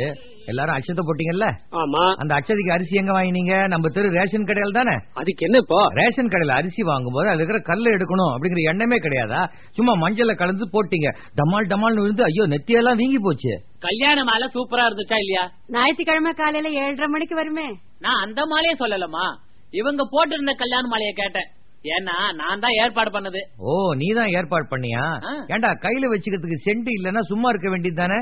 எல்லாரும் அச்சத்தை போட்டீங்கல்ல? ஆமா. அந்த அச்சதிக்கு அரிசி எங்க வாங்கினீங்க? நம்ம தெரு ரேஷன் கடையில தானே? அதுக்கு என்ன இப்போ? ரேஷன் கடையில அரிசி வாங்கும்போது அதுல இருக்கிற கல்ல எடுக்கணும் அப்படிங்கிற எண்ணமே கிடையாதா? சும்மா மஞ்சள்ல கலந்து போட்டீங்க. டமால் டமால்னு விழுந்து ஐயோ நெத்தியெல்லாம் வீங்கி போச்சு. கல்யாண மாலை சூப்பரா இருந்துச்சா இல்லையா? ஞாயிற்றுக்கிழமை காலையில ஏழரை மணிக்கு வருமே. நான் அந்த மாலையே சொல்லலமா இவங்க போட்டிருந்த கல்யாண மாலையை கேட்டேன். ஏன்னா நான் தான் ஏற்பாடு பண்ணது. ஓ நீதான் ஏற்பாடு பண்ணியா? ஆ. ஏன்டா கையில வச்சுக்கிறதுக்கு சென்ட் இல்லன்னா சும்மா இருக்க வேண்டியது தானே?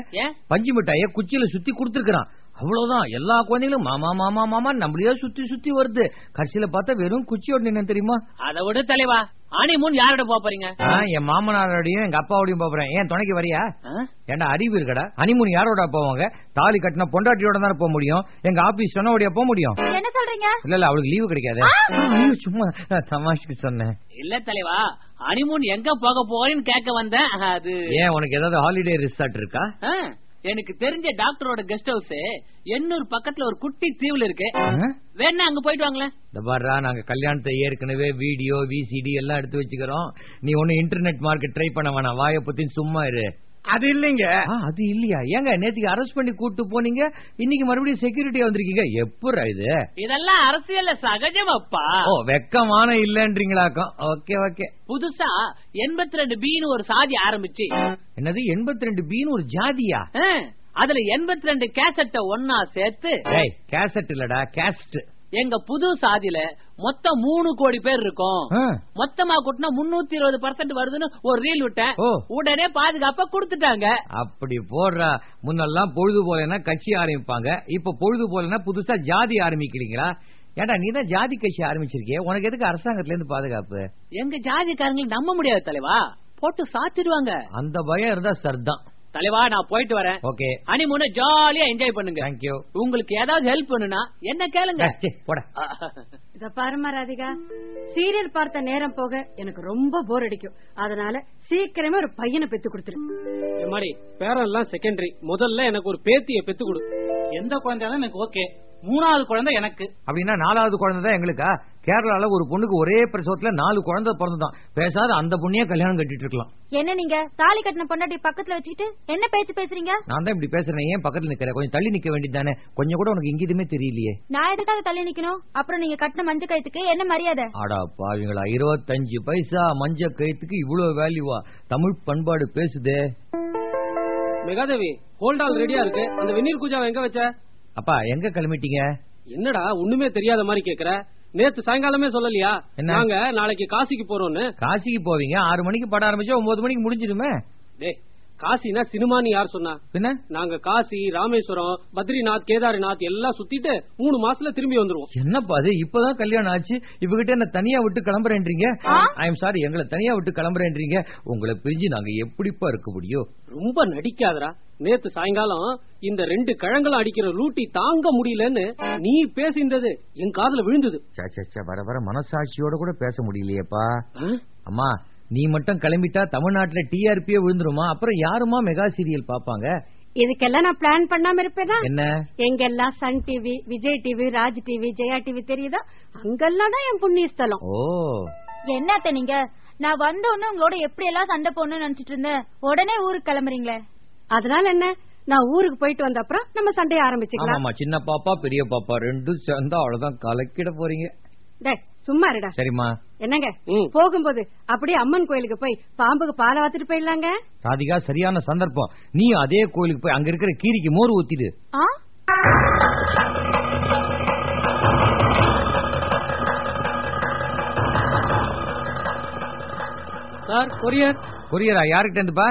பஞ்சு மிட்டாய குச்சியில சுத்தி கொடுத்துருக்கான் அவ்வளவுதான் எல்லா குழந்தைகளும் மாமா மாமா மாமா நம்மளையே சுத்தி சுத்தி வருது. கடைசியில பார்த்தா வெறும் குச்சியோட நின்னு தெரியுமா? அதை விட தலைவா. ஹனிமூன் யாரோட போறீங்க? என் மாமனாரோடையும் எங்க அப்பாவோடையும் போறேன். ஏன் துணைக்கு வரியா? ஆ? ஏன்டா அறிவு இருக்கடா? ஹனிமூன் யாரோட போவாங்க? தாலி கட்டின பொண்டாட்டியோட தானே போக முடியும்? எங்க ஆபீஸ் சொன்னபடியா போக முடியும்? என்ன சொல்றீங்க? இல்ல இல்ல அவளுக்கு லீவு கிடைக்காது. ஐயோ, சும்மா தமாஷுக்கு சொன்னேன். இல்ல தலைவா. ஹனிமூன் எங்க போக போறேன்னு கேட்க வந்தேன். அது ஏன் உனக்கு ஏதாவது ஹாலிடே ரிசார்ட் இருக்கா? எனக்கு தெரிஞ்ச டாக்டரோட கெஸ்ட் ஹவுஸ் எண்ணூர் பக்கத்துல ஒரு குட்டி தீவுல இருக்கு? வேணா அங்க போயிட்டு வாங்களேன். பாருடா நாங்க கல்யாணத்தை ஏற்கனவே வீடியோ விசிடி எல்லாம் எடுத்து வச்சுக்கிறோம். நீ ஒண்ணு இன்டர்நெட் மார்க்கெட் ட்ரை பண்ண வேணாம். வாய பத்தி சும்மா இரு. அது இல்லைங்க. அது இல்லையா? ஏங்க நேத்துக்கு அரெஸ்ட் பண்ணி கூட்டு போனீங்க இன்னைக்கு மறுபடியும் செக்யூரிட்டியா வந்திருக்கீங்க? எப்படா இது? இதெல்லாம் அரசியல்ல சகஜமப்பா. ஓ வெக்கமான இல்லன்றீங்களாக்கும் ஓகே ஓகே. புதுசா எண்பத்தி ரெண்டு பின்னு ஒரு சாதி ஆரம்பிச்சு. என்னது எண்பத்தி ரெண்டு பின்னு ஒரு ஜாதியா? அதுல எண்பத்தி ரெண்டு கேசட்ட ஒன்னா சேர்த்து. டேய் கேசட் இல்லடா கேஸ்ட் எங்க புது சாதியில மொத்தம் மூணு கோடி பேர் இருக்கோம். மொத்தமா கூட்டினா முன்னூத்தி இருபது பர்சன்ட் வருதுன்னு ஒரு ரீல் விட்டேன். உடனே பாதுகாப்பா கொடுத்துட்டாங்க. அப்படி போடுறா. முன்னெல்லாம் பொழுது போலனா கட்சி ஆரம்பிப்பாங்க. இப்ப பொழுது போலனா புதுசா ஜாதி ஆரம்பிக்கிறீங்களா? ஏன்டா நீ தான் ஜாதி கட்சி ஆரம்பிச்சிருக்கிய. உனக்கு எதுக்கு அரசாங்கத்துல இருந்து பாதுகாப்பு? எங்க ஜாதிக்காரங்களுக்கு நம்ப முடியாது தலைவா. போட்டு சாத்திடுவாங்க. அந்த பயம் இருந்தா சர்தான். தலைவா நான் போயிட்டு வரேன். ஓகே. ஹனிமூனை ஜாலியா என்ஜாய் பண்ணுங்க. தேங்க்யூ உங்களுக்கு ஏதாவது ஹெல்ப் பண்ணுனா என்ன கேளுங்க. போட. இத பாருமா ராதிகா. சீரியல் பார்த்த நேரம் போக எனக்கு ரொம்ப போர் அடிக்கும். அதனால சீக்கிரமே ஒரு பையனை பெத்து கொடுத்துரு. மாதிரி பேரெல்லாம் செகண்டரி முதல்ல எனக்கு ஒரு பேத்திய பெத்து கொடு. எந்த குழந்தையாலும் எனக்கு ஓகே மூணாவது குழந்தை எனக்கு. அப்படின்னா நாலாவது குழந்தை தான் எங்களுக்கா? கேரளால ஒரு பொண்ணுக்கு ஒரே பிரசவத்துல நாலு குழந்தை பிறந்துதான். பேசாத அந்த பொண்ணையே கல்யாணம் கட்டிட்டு இருக்கலாம். என்ன நீங்க? தாலி கட்டின பொண்டாட்டி பக்கத்துல வச்சுக்கிட்டு என்ன பேச்சு பேசுறீங்க? நான் தான் இப்படி பேசுறேன். ஏன் பக்கத்துல நிக்கிற கொஞ்சம் தள்ளி நிக்க வேண்டியதானே கொஞ்சம் கூட உனக்கு இங்கிதுமே தெரியலையே. நான் எதுக்காக தள்ளி நிக்கணும்? அப்புறம் நீங்க கட்டின மஞ்ச கழுத்துக்கு என்ன மரியாதை? ஆடா பாவிங்களா இருபத்தஞ்சு பைசா மஞ்ச கயித்துக்கு இவ்வளவு வேல்யூவா தமிழ் பண்பாடு பேசுதே. மெகாதேவி ஹோல்டால் ரெடியா இருக்கு. அந்த வெந்நீர் பூஜாவை எங்க வச்ச? அப்பா எங்க கிளம்பிட்டீங்க? என்னடா ஒண்ணுமே தெரியாத மாதிரி கேக்குற. நேத்து சாயங்காலமே சொல்லலையா? நாங்க நாளைக்கு காசிக்கு போறோம்னு. காசிக்கு போவீங்க? ஆறு மணிக்கு படம் ஆரம்பிச்சா ஒன்பது மணிக்கு முடிஞ்சிருமே டேய் காசினா சினிமான்னு யார் சொன்னா? பின்ன? நாங்க காசி ராமேஸ்வரம் பத்ரிநாத் கேதார்நாத் எல்லாம் சுத்திட்டு மூணு மாசத்துல திரும்பி வந்துருவோம். என்னப்பா அது? இப்பதான் கல்யாணம் ஆச்சு. இவகிட்ட என்ன தனியா விட்டு கிளம்புறேன்றீங்க? ஐ எம் சாரி எங்களை தனியா விட்டு கிளம்புறேன்றீங்க. உங்களை பிரிஞ்சு நாங்க எப்படிப்பா இருக்க முடியும் ரொம்ப நடிக்காதடா. நேத்து சாயங்காலம் இந்த ரெண்டு கிழங்களும் அடிக்கிற லூட்டி தாங்க முடியலன்னு நீ பேசின்றது என் காதுல விழுந்தது. சே, சே, சே, வர வர மனசாட்சியோட கூட பேச முடியலையேப்பா? அம்மா நீ மட்டும் கிளம்பிட்டா தமிழ்நாட்டுல டிஆர்பியே விழுந்துருமா? அப்புறம் யாருமா மெகா சீரியல் பாப்பாங்க? இதுக்கெல்லாம் நான் பிளான் பண்ணாம இருப்பேனா? என்ன? எங்கெல்லாம் Sun TV Vijay TV Raj TV Jaya TV தெரியுதா அங்கெல்லாம் தான் என் புண்ணிய ஸ்தலம் ஓ என்னத்த நீங்க? நான் வந்த உடனே உங்களோட எப்படி எல்லாம் சண்டை போடணும்னு நினைச்சிட்டு இருந்தேன். உடனே ஊருக்கு கிளம்புறீங்களே. அதனால என்ன? நான் ஊருக்கு போயிட்டு வந்த அப்புறம் நம்ம சண்டைய ஆரம்பிச்சுக்கலாம். சின்ன பாப்பா பெரிய பாப்பா ரெண்டும் சேர்ந்தா அவ்வளவுதான். கலக்கிட போறீங்க. டேய், சும்மா இருடா. சரிம்மா. என்னங்க. போகும்போது அப்படியே அம்மன் கோயிலுக்கு போய் பாம்புக்கு பாலை வாத்துட்டு போயிடலாங்க? ராதிகா சரியான சந்தர்ப்பம். நீ அதே கோயிலுக்கு போய் அங்க இருக்கிற கீரிக்கு மோர் ஊத்திடு. Sir courier. கொரியரா? யாருக்கிட்ட இருந்துப்பா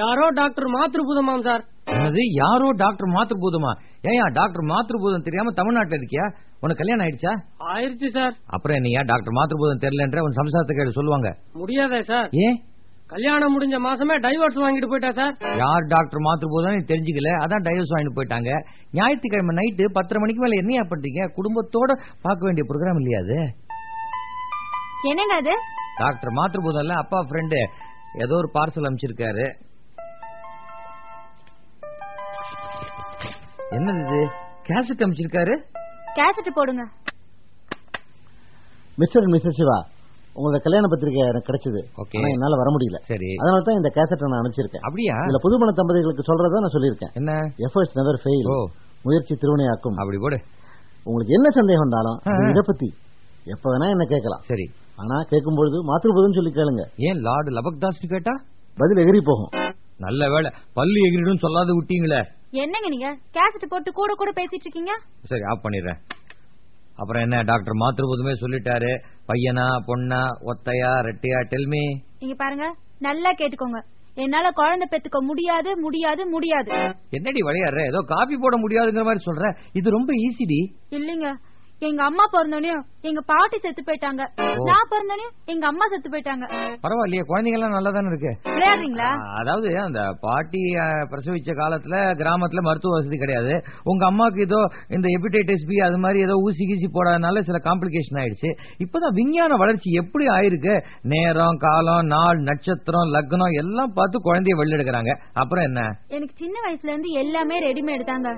யாரோ டாக்டர் மாத்ருபூதமாம் சார். என்னது? யாரோ டாக்டர் மாத்திருபூதமா? ஏயா டாக்டர் மாத்திருபூதம் தெரியாம தமிழ்நாட்டுல இருக்கியா? உனக்கு கல்யாணம் ஆயிடுச்சா? ஆயிருச்சு சார். அப்புறம் என்னையா டாக்டர் மாத்திருபூதம் தெரியலன்ற உன் சம்சாரத்தை கேட்டு சொல்லுவாங்க? முடியாதே சார். ஏன்? கல்யாணம் முடிஞ்ச மாசமே டைவர்ஸ் வாங்கிட்டு போயிட்டா சார்? யார் டாக்டர் மாத்திருபூதம் நீ தெரிஞ்சுக்கல? அதான் டைவர்ஸ் வாங்கிட்டு போயிட்டாங்க. ஞாயிற்றுக்கிழமை நைட்டு பத்தரை மணிக்கு மேல என்னையா பண்றீங்க? குடும்பத்தோட பார்க்க வேண்டிய ப்ரோக்ராம் இல்லையா அது? என்னங்க அது? டாக்டர் மாத்திருபூதம் அப்பா ஃப்ரெண்டு ஏதோ ஒரு பார்சல் அனுப்பிச்சிருக்காரு. என்னது இது? கேசட் அனுப்பிச்சிருக்காரு கேசட் போடுங்க. மிஸ்டர் மிஸ்டர் சிவா உங்களோட கல்யாண பத்திரிகை எனக்கு கிடைச்சது. என்னால வர முடியல. சரி. அதனால தான் இந்த கேசட்டை நான் அனுப்பிச்சிருக்கேன். அப்படியா? இதுல புதுமண தம்பதிகளுக்கு சொல்றதா நான் சொல்லியிருக்கேன். என்ன? எஃபர்ட்ஸ் நெவர் ஃபெயில் முயற்சி திருவினையாக்கும். அப்படி போடு. உங்களுக்கு என்ன சந்தேகம் வந்தாலும் இதை பத்தி எப்ப வேணா என்ன கேட்கலாம். சரி. ஆனா கேட்கும் பொழுது மாத்திருப்பதுன்னு சொல்லி கேளுங்க. ஏன் லார்டு லபக் தாஸ் கேட்டா? பதில் எகிரி போகும். நல்ல வேளை. பல்லு எகிரிடும் சொல்லாத விட்டீங்களே என்னங்க நீங்க? கேசட் போட்டு கூட கூட பேசிட்டு இருக்கீங்க சரி ஆஃப் பண்ணிடுறேன். அப்புறம் என்ன டாக்டர் மாத்திருபூதமே சொல்லிட்டாரு. பையனா பொண்ணா ஒத்தையா ரெட்டையா டெல்மி நீங்க பாருங்க நல்லா கேட்டுக்கோங்க. என்னால குழந்தை பெத்துக்க முடியாது முடியாது முடியாது. என்னடி விளையாடுற ஏதோ காபி போட முடியாதுங்கிற மாதிரி சொல்ற? இது ரொம்ப ஈஸிடி இல்லைங்க எங்க அம்மா பிறந்தோடனே எங்க பாட்டி செத்து போயிட்டாங்க. நான் பிறந்தோடனே எங்க அம்மா செத்து போயிட்டாங்க. பரவாயில்லையே குழந்தைங்க எல்லாம் நல்லா தானே இருக்கு? விளையாடுறீங்களா? அதாவது அந்த பாட்டி பிரசவிச்ச காலத்துல கிராமத்துல மருத்துவ வசதி கிடையாது. உங்க அம்மாக்கு ஏதோ இந்த ஹெப்படைட்டிஸ் பி அது மாதிரி ஏதோ ஊசி கீசி போடாதனால சில காம்ப்ளிகேஷன் ஆயிடுச்சு. இப்பதான் விஞ்ஞான வளர்ச்சி எப்படி ஆயிருக்கு? நேரம் காலம் நாள் நட்சத்திரம் லக்னம் எல்லாம் பார்த்து குழந்தைய வெளியெடுக்கிறாங்க அப்புறம் என்ன? எனக்கு சின்ன வயசுல இருந்து எல்லாமே ரெடிமேட் தாங்க.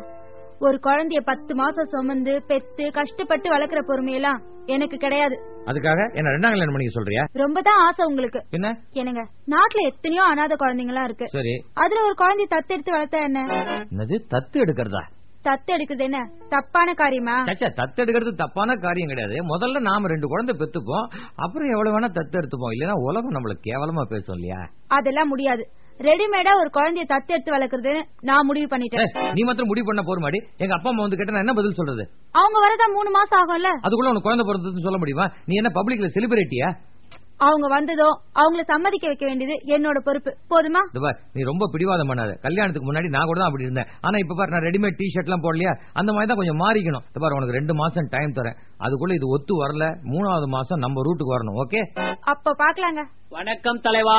ஒரு குழந்தைய பத்து மாசம் சுமந்து பெத்து கஷ்டப்பட்டு வளர்க்குற பொறுமையெல்லாம் எனக்கு கிடையாது. அதுக்காக என்ன ரெண்டாம் கல்யாணம் பண்ணிக்க சொல்றியா? ரொம்ப தான் ஆசை உங்களுக்கு. என்ன? என்னங்க நாட்டுல எத்தனையோ அனாதை குழந்தைங்களாம் இருக்கு. சரி. அதுல ஒரு குழந்தைய தத்து எடுத்து வளர்த்தா என்ன? என்னது தத்து எடுக்கிறதா? தத்து எடுக்கிறது என்ன? தப்பான காரியமா? தத்து எடுக்கிறது தப்பான காரியம் கிடையாது. முதல்ல நாம ரெண்டு குழந்தை பெத்துப்போம். அப்புறம் எவ்வளவு வேணா தத்து எடுத்துப்போம். இல்லைன்னா உலகம் நம்மள கேவலமா பேசும் இல்லையா? அதெல்லாம் முடியாது. ரெடிமேடா ஒரு குழந்தைய தத்து எடுத்து வளர்க்கறது நான் முடிவு பண்ணிட்டேன். நீ மாத்திரம் முடிவு பண்ண போற மாடி எங்க அப்பா அம்மா வந்து கேட்டா நான் என்ன பதில் சொல்றது? அவங்க வரதா மூணு மாசம் ஆகும்ல? அதுக்குள்ள உனக்கு குழந்தை பிறந்ததுன்னு சொல்ல முடியுமா? நீ என்ன பப்ளிக்ல செலிபிரிட்டியா அவங்க வந்ததோ அவங்கள சம்மதிக்க வைக்க வேண்டியது என்னோட பொறுப்பு. போதுமா? நீ ரொம்ப பிடிவாதம் பண்ணாத. கல்யாணத்துக்கு முன்னாடி நான் கூட தான் அப்படி இருந்தேன். ஆனா இப்ப பாரு நான் ரெடிமேட் டி ஷர்ட் எல்லாம் போடலையா? அந்த மாதிரி தான் கொஞ்சம் மாறிக்கணும். பாரு உனக்கு ரெண்டு மாசம் டைம் தரேன். அதுக்குள்ள இது ஒத்து வரல. மூணாவது மாசம் நம்ம ரூட்டுக்கு வரணும் ஓகே அப்ப பாக்கலாங்க. வணக்கம் தலைவா.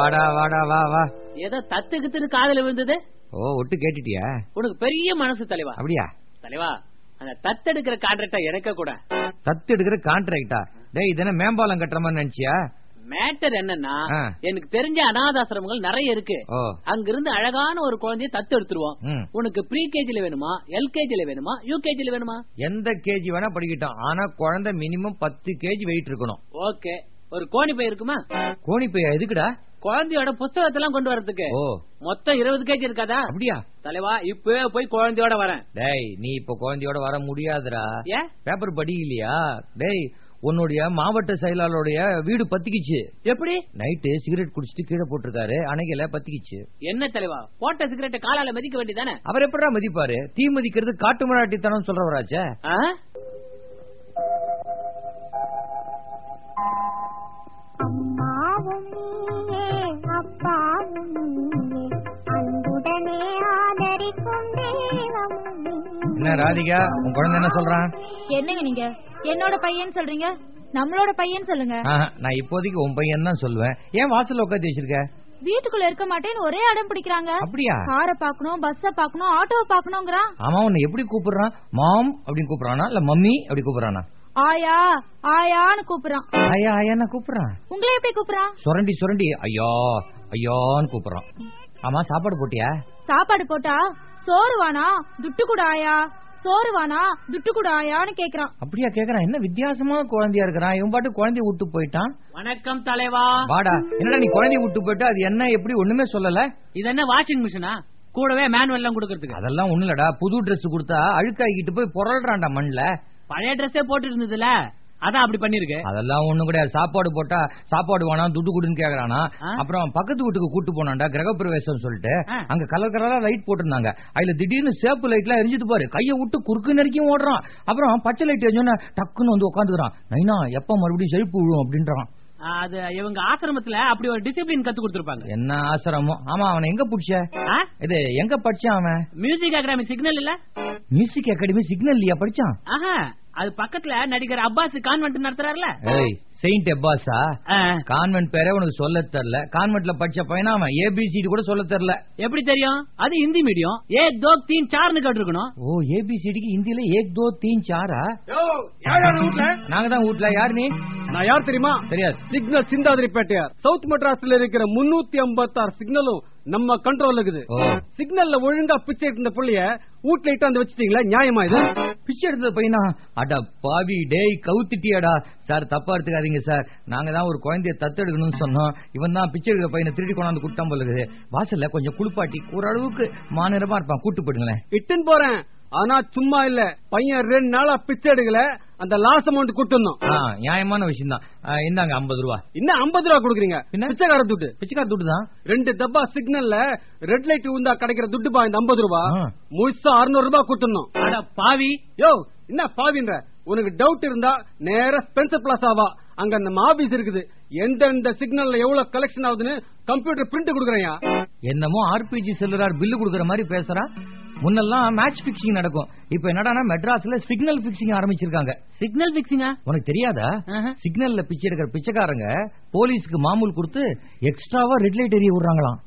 வாடா வாடா வா வா. ஏதோ தத்துக்குத்துன்னு காதுல விழுந்தது? ஓ ஒட்டு கேட்டுட்டியா? உனக்கு பெரிய மனசு தலைவா. அப்படியா? தலைவா அந்த தத்தெடுக்கிற கான்ட்ராக்டா எனக்கு கூட. தத்து எடுக்கிற கான்ட்ராக்டா டேய் இது மேம்பாலம் கட்டுற மாதிரி நினைச்சியா? மேட்டர் என்னன்னா. எனக்கு தெரிஞ்ச அனாதாசிரமங்கள் நிறைய இருக்கு. அங்கிருந்து அழகான ஒரு குழந்தைய தத்து எடுத்துருவோம். உனக்கு ப்ரீ கேஜில வேணுமா? எல்கேஜில வேணுமா? யூகேஜில வேணுமா? எந்த கேஜி வேணா படிக்கட்டும். ஆனா குழந்தை மினிமம் பத்து கேஜி வெயிட் இருக்கணும். ஓகே ஒரு கோணி பை இருக்குமா? கோணி பையா? எதுக்குடா? குழந்தையோட புஸ்தகத்தெல்லாம் கொண்டு வரதுக்கு. மொத்தம் இருபது கேஜி இருக்காதா? அப்படியா? தலைவா இப்பவே போய் குழந்தையோட வரேன். டேய் நீ இப்ப குழந்தையோட வர முடியாதுடா. ஏன்? பேப்பர் படி இல்லையா டேய் உன்னுடைய மாவட்ட செயலாளருடைய வீடு பத்திக்கிச்சு. எப்படி? நைட்டு சிகரெட் குடிச்சிட்டு கீழே போட்டிருக்காரு. அணைக்கல பத்திக்கிச்சு. என்ன தலைவா? போட்ட சிகரெட்டை காலால மதிக்க வேண்டியதானே அவர் எப்படா மதிப்பாரு? தீ மதிக்கிறது காட்டு மராட்டித்தனம் சொல்றவராச்சே. என்ன ராதிகா உன் குழந்தை என்ன சொல்றான்? என்னங்க நீங்க? என்னோட பையன் சொல்றீங்க? நம்மளோட பையன் சொல்லுங்க. நான் இப்போதைக்கு உன் பையன் தான் சொல்லுவேன். ஏன் வாசல்ல உட்காந்து வச்சிருக்க? வீட்டுக்குள்ள இருக்க மாட்டேன்னு ஒரே அடம் பிடிக்கிறாங்க. அப்படியா? காரை பாக்கணும் பஸ்ஸ பாக்கணும் ஆட்டோவை பாக்கணுங்கிறான் ஆமா உன்னை எப்படி கூப்பிடுறான்? மாம் அப்படின்னு கூப்பிடுறானா? இல்ல மம்மி அப்படி கூப்பிடுறானா? ஆயா ஆயான்னு கூப்பிடுறான். ஆயா ஆயான்னு கூப்பிடுறான். உங்களை எப்படி கூப்பிடுறான்? சுரண்டி சுரண்டி ஐயா ஐயான்னு கூப்பிடுறான். ஆமா சாப்பாடு போட்டியா? சாப்பாடு போட்டா? சோறு வானா துட்டு கூட ஆயா? சோறு வானா துட்டு கூட ஆயான்னு கேக்குறான். அப்படியா கேக்குறான். என்ன வித்தியாசமா குழந்தையா இருக்கிறான்? இவன் பாட்டு குழந்தைய விட்டு போயிட்டான். வணக்கம் தலைவா. வாடா என்னடா நீ குழந்தைய விட்டு போயிட்டு? அது என்ன எப்படி ஒண்ணுமே சொல்லல. இது என்ன வாஷிங் மிஷினா கூடவே மேனுவல் எல்லாம் கொடுக்கறதுக்கு. அதெல்லாம் ஒண்ணு இல்லடா புது Dress கொடுத்தா அழுக்காக்கிட்டு போய் புரள்றான்டா மண்ணுல பழைய ட்ரெஸ்ஸே போட்டு இருந்ததுல. அதான் அப்படி பண்ணிருக்கு அதெல்லாம் ஒண்ணும் கிடையாது. சாப்பாடு போட்டா சாப்பாடு வேணாம் துட்டு கொடுன்னு கேக்குறானா? அப்புறம் பக்கத்து வீட்டுக்கு கூட்டு போனான்டா கிரகப்பிரவேசம் சொல்லிட்டு அங்க கலர் கலரா லைட் போட்டிருந்தாங்க. அதுல திடீர்னு சேப்பு லைட் எல்லாம் எரிஞ்சிட்டு பாரு. கைய விட்டு குறுக்கு நெருக்கியும் ஓடுறான். அப்புறம் பச்சை லைட் எரிஞ்சோன்னா டக்குன்னு வந்து உட்காந்துக்கிறான் நைனா எப்ப மறுபடியும் செழிப்பு விழும் அப்படின்றான். அது இவங்க ஆசிரமத்துல அப்படி ஒரு டிசிப்ளின் கத்து கொடுத்திருப்பாங்க. என்ன ஆசிரமம்? ஆமா அவனை எங்க புடிச்ச? இது எங்க படிச்சான் அவன்? மியூசிக் அகாடமி சிக்னல் இல்ல? மியூசிக் அகாடமி சிக்னல் இல்லையா படிச்சான்? ஆஹா. அது பக்கத்துல நடிகர் அப்பாஸ் கான்வென்ட் நடத்துறாருல? ஏய் செயின்ட் எப்பாஸா கான்வென்ட் பேரே உனக்கு சொல்ல தெரியல. கான்வென்ட்ல படிச்ச பையனா அவன்? ஏபிசிடி கூட சொல்ல தெரியல. எப்படி தெரியும்? அது ஹிந்தி மீடியம் ஏக் தோ தீன் சார்னு கேட்டிருக்கணும். ஓ ஏபிசிடிக்கு ஹிந்தில ஏக் தோ தீன் சாரா? நாங்க தான் வீட்ல. யார் நீ? நான் யார் தெரியுமா? தெரியாது. சிக்னல் சிந்தாதிரிப்பேட்டையார். சவுத் மெட்ராஸ்ல இருக்கிற முன்னூத்தி ஐம்பத்தாறு சிக்னலும் நம்ம கண்ட்ரோல்ல இருக்குது. சிக்னல்ல ஒழுங்கா பிச்சை எடுத்த புள்ளைய வீட்ல இட்டாந்து வச்சிட்டீங்களா? நியாயமா இது? பிச்சை எடுத்தது பையனா? அட பாவி டேய் கவுத்திட்டியாடா. சார் தப்பா எடுத்துக்காதீங்க சார். நாங்க தான் ஒரு குழந்தைய தத்து எடுக்கணும்னு சொன்னோம். இவன் தான் பிச்சை எடுக்கிற பையனை திருடி கொண்டாந்து குட்டாம் போல இருக்குது. வாசல்ல கொஞ்சம் குளிப்பாட்டி ஓரளவுக்கு மாநிலமா இருப்பான். கூட்டு போயிடுங்களேன். இட்டுன்னு போறேன். ஆனா சும்மா இல்ல. பையன் ரெண்டு நாளா பிச்சை எடுக்கல. அந்த லாஸ் அமௌண்ட் கொடுத்துடணும் ஆ, நியாயமான விஷயம் தான் இந்தாங்க ஐம்பது ரூபா. இன்னும் ஐம்பது ரூபா கொடுக்குறீங்க? பிச்சைக்கார துட்டு. பிச்சைக்கார துட்டு தான் ரெண்டு டப்பா சிக்னல்ல ரெட் லைட் உந்தா கிடைக்கிற துட்டு பா இந்த ஐம்பது ரூபா. முழுசா அறுநூறு ரூபாய் அட பாவி. யோ என்ன பாவின்ற? உனக்கு டவுட் இருந்தா நேரா ஸ்பென்சர் பிளாசாவா அங்க நம்ம ஆபீஸ் இருக்குது. எந்தெந்த சிக்னல்ல எவ்வளவு கலெக்ஷன் ஆகுதுன்னு கம்ப்யூட்டர் பிரிண்ட் கொடுக்குறேன் என்னமோ ஆர்பிஜி செல்லுறார் பில்லு கொடுக்கற மாதிரி பேசுறான் முன்னெல்லாம் மேட்ச் பிக்சிங் நடக்கும். இப்ப என்னடான்னா மெட்ராஸ்ல சிக்னல் பிக்சிங் ஆரம்பிச்சிருக்காங்க. சிக்னல் பிக்சிங்கா உனக்கு தெரியாதா? சிக்னல்ல பிச்சை எடுக்கிற பிச்சைக்காரங்க போலீஸ்க்கு மாமூல் கொடுத்து எக்ஸ்ட்ராவா ரெட் லைட் எரிய விடுறாங்களாம்.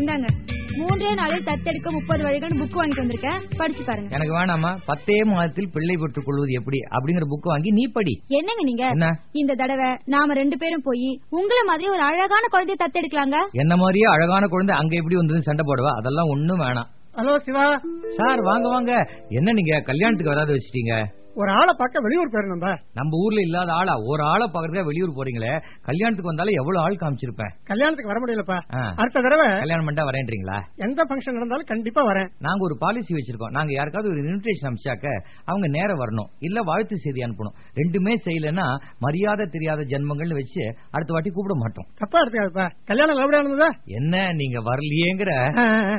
இந்தாங்க. மூன்றே நாளில் தத்தெடுக்க முப்பது வழிகள் புக் வாங்கிட்டு வந்திருக்கேன். படிச்சு பாருங்க. எனக்கு வேணாமா பத்தே மாதத்தில் பிள்ளை பெற்றுக் கொள்வது எப்படி? அப்படிங்கிற புக் வாங்கி நீ படி. என்னங்க நீங்க? என்ன? இந்த தடவை நாம ரெண்டு பேரும் போய் உங்கள மாதிரி ஒரு அழகான குழந்தைய தத்தெடுக்கலாங்க? என்ன மாதிரியே அழகான குழந்தை அங்க எப்படி வந்து சண்டை போடுவா? அதெல்லாம் ஒண்ணும் வேணாம். ஹலோ சிவா. சார் வாங்க வாங்க. என்ன நீங்க? கல்யாணத்துக்கு வராது வச்சிட்டீங்க. ஒரு ஆளை பார்க்க வெளியூர் போயிருந்தோம் நம்ம ஊர்ல இல்லாத ஆளா? ஒரு ஆளை பாக்குறதுக்கு வெளியூர் போறீங்களே? கல்யாணத்துக்கு வந்தாலும் எவ்வளவு ஆள் காமிச்சிருப்பேன். கல்யாணத்துக்கு வர முடியலப்பா. அடுத்த தடவை கல்யாணம் பண்ணிட்டா வரேன்றீங்களா? எந்த ஃபங்க்ஷன் நடந்தாலும் கண்டிப்பா வரேன். நாங்க ஒரு பாலிசி வச்சிருக்கோம். நாங்க யாருக்காவது ஒரு இன்விடேஷன் அனுப்பிச்சாக்க அவங்க நேரம் வரணும். இல்ல வாழ்த்து செய்தி அனுப்பணும். ரெண்டுமே செய்யலன்னா மரியாதை தெரியாத ஜென்மங்கள்னு வச்சு அடுத்த வாட்டி கூப்பிட மாட்டோம். தப்பா எடுத்துக்காதுப்பா. கல்யாணம் நல்லபடியா இருந்ததா என்ன நீங்க வரலையேங்கிற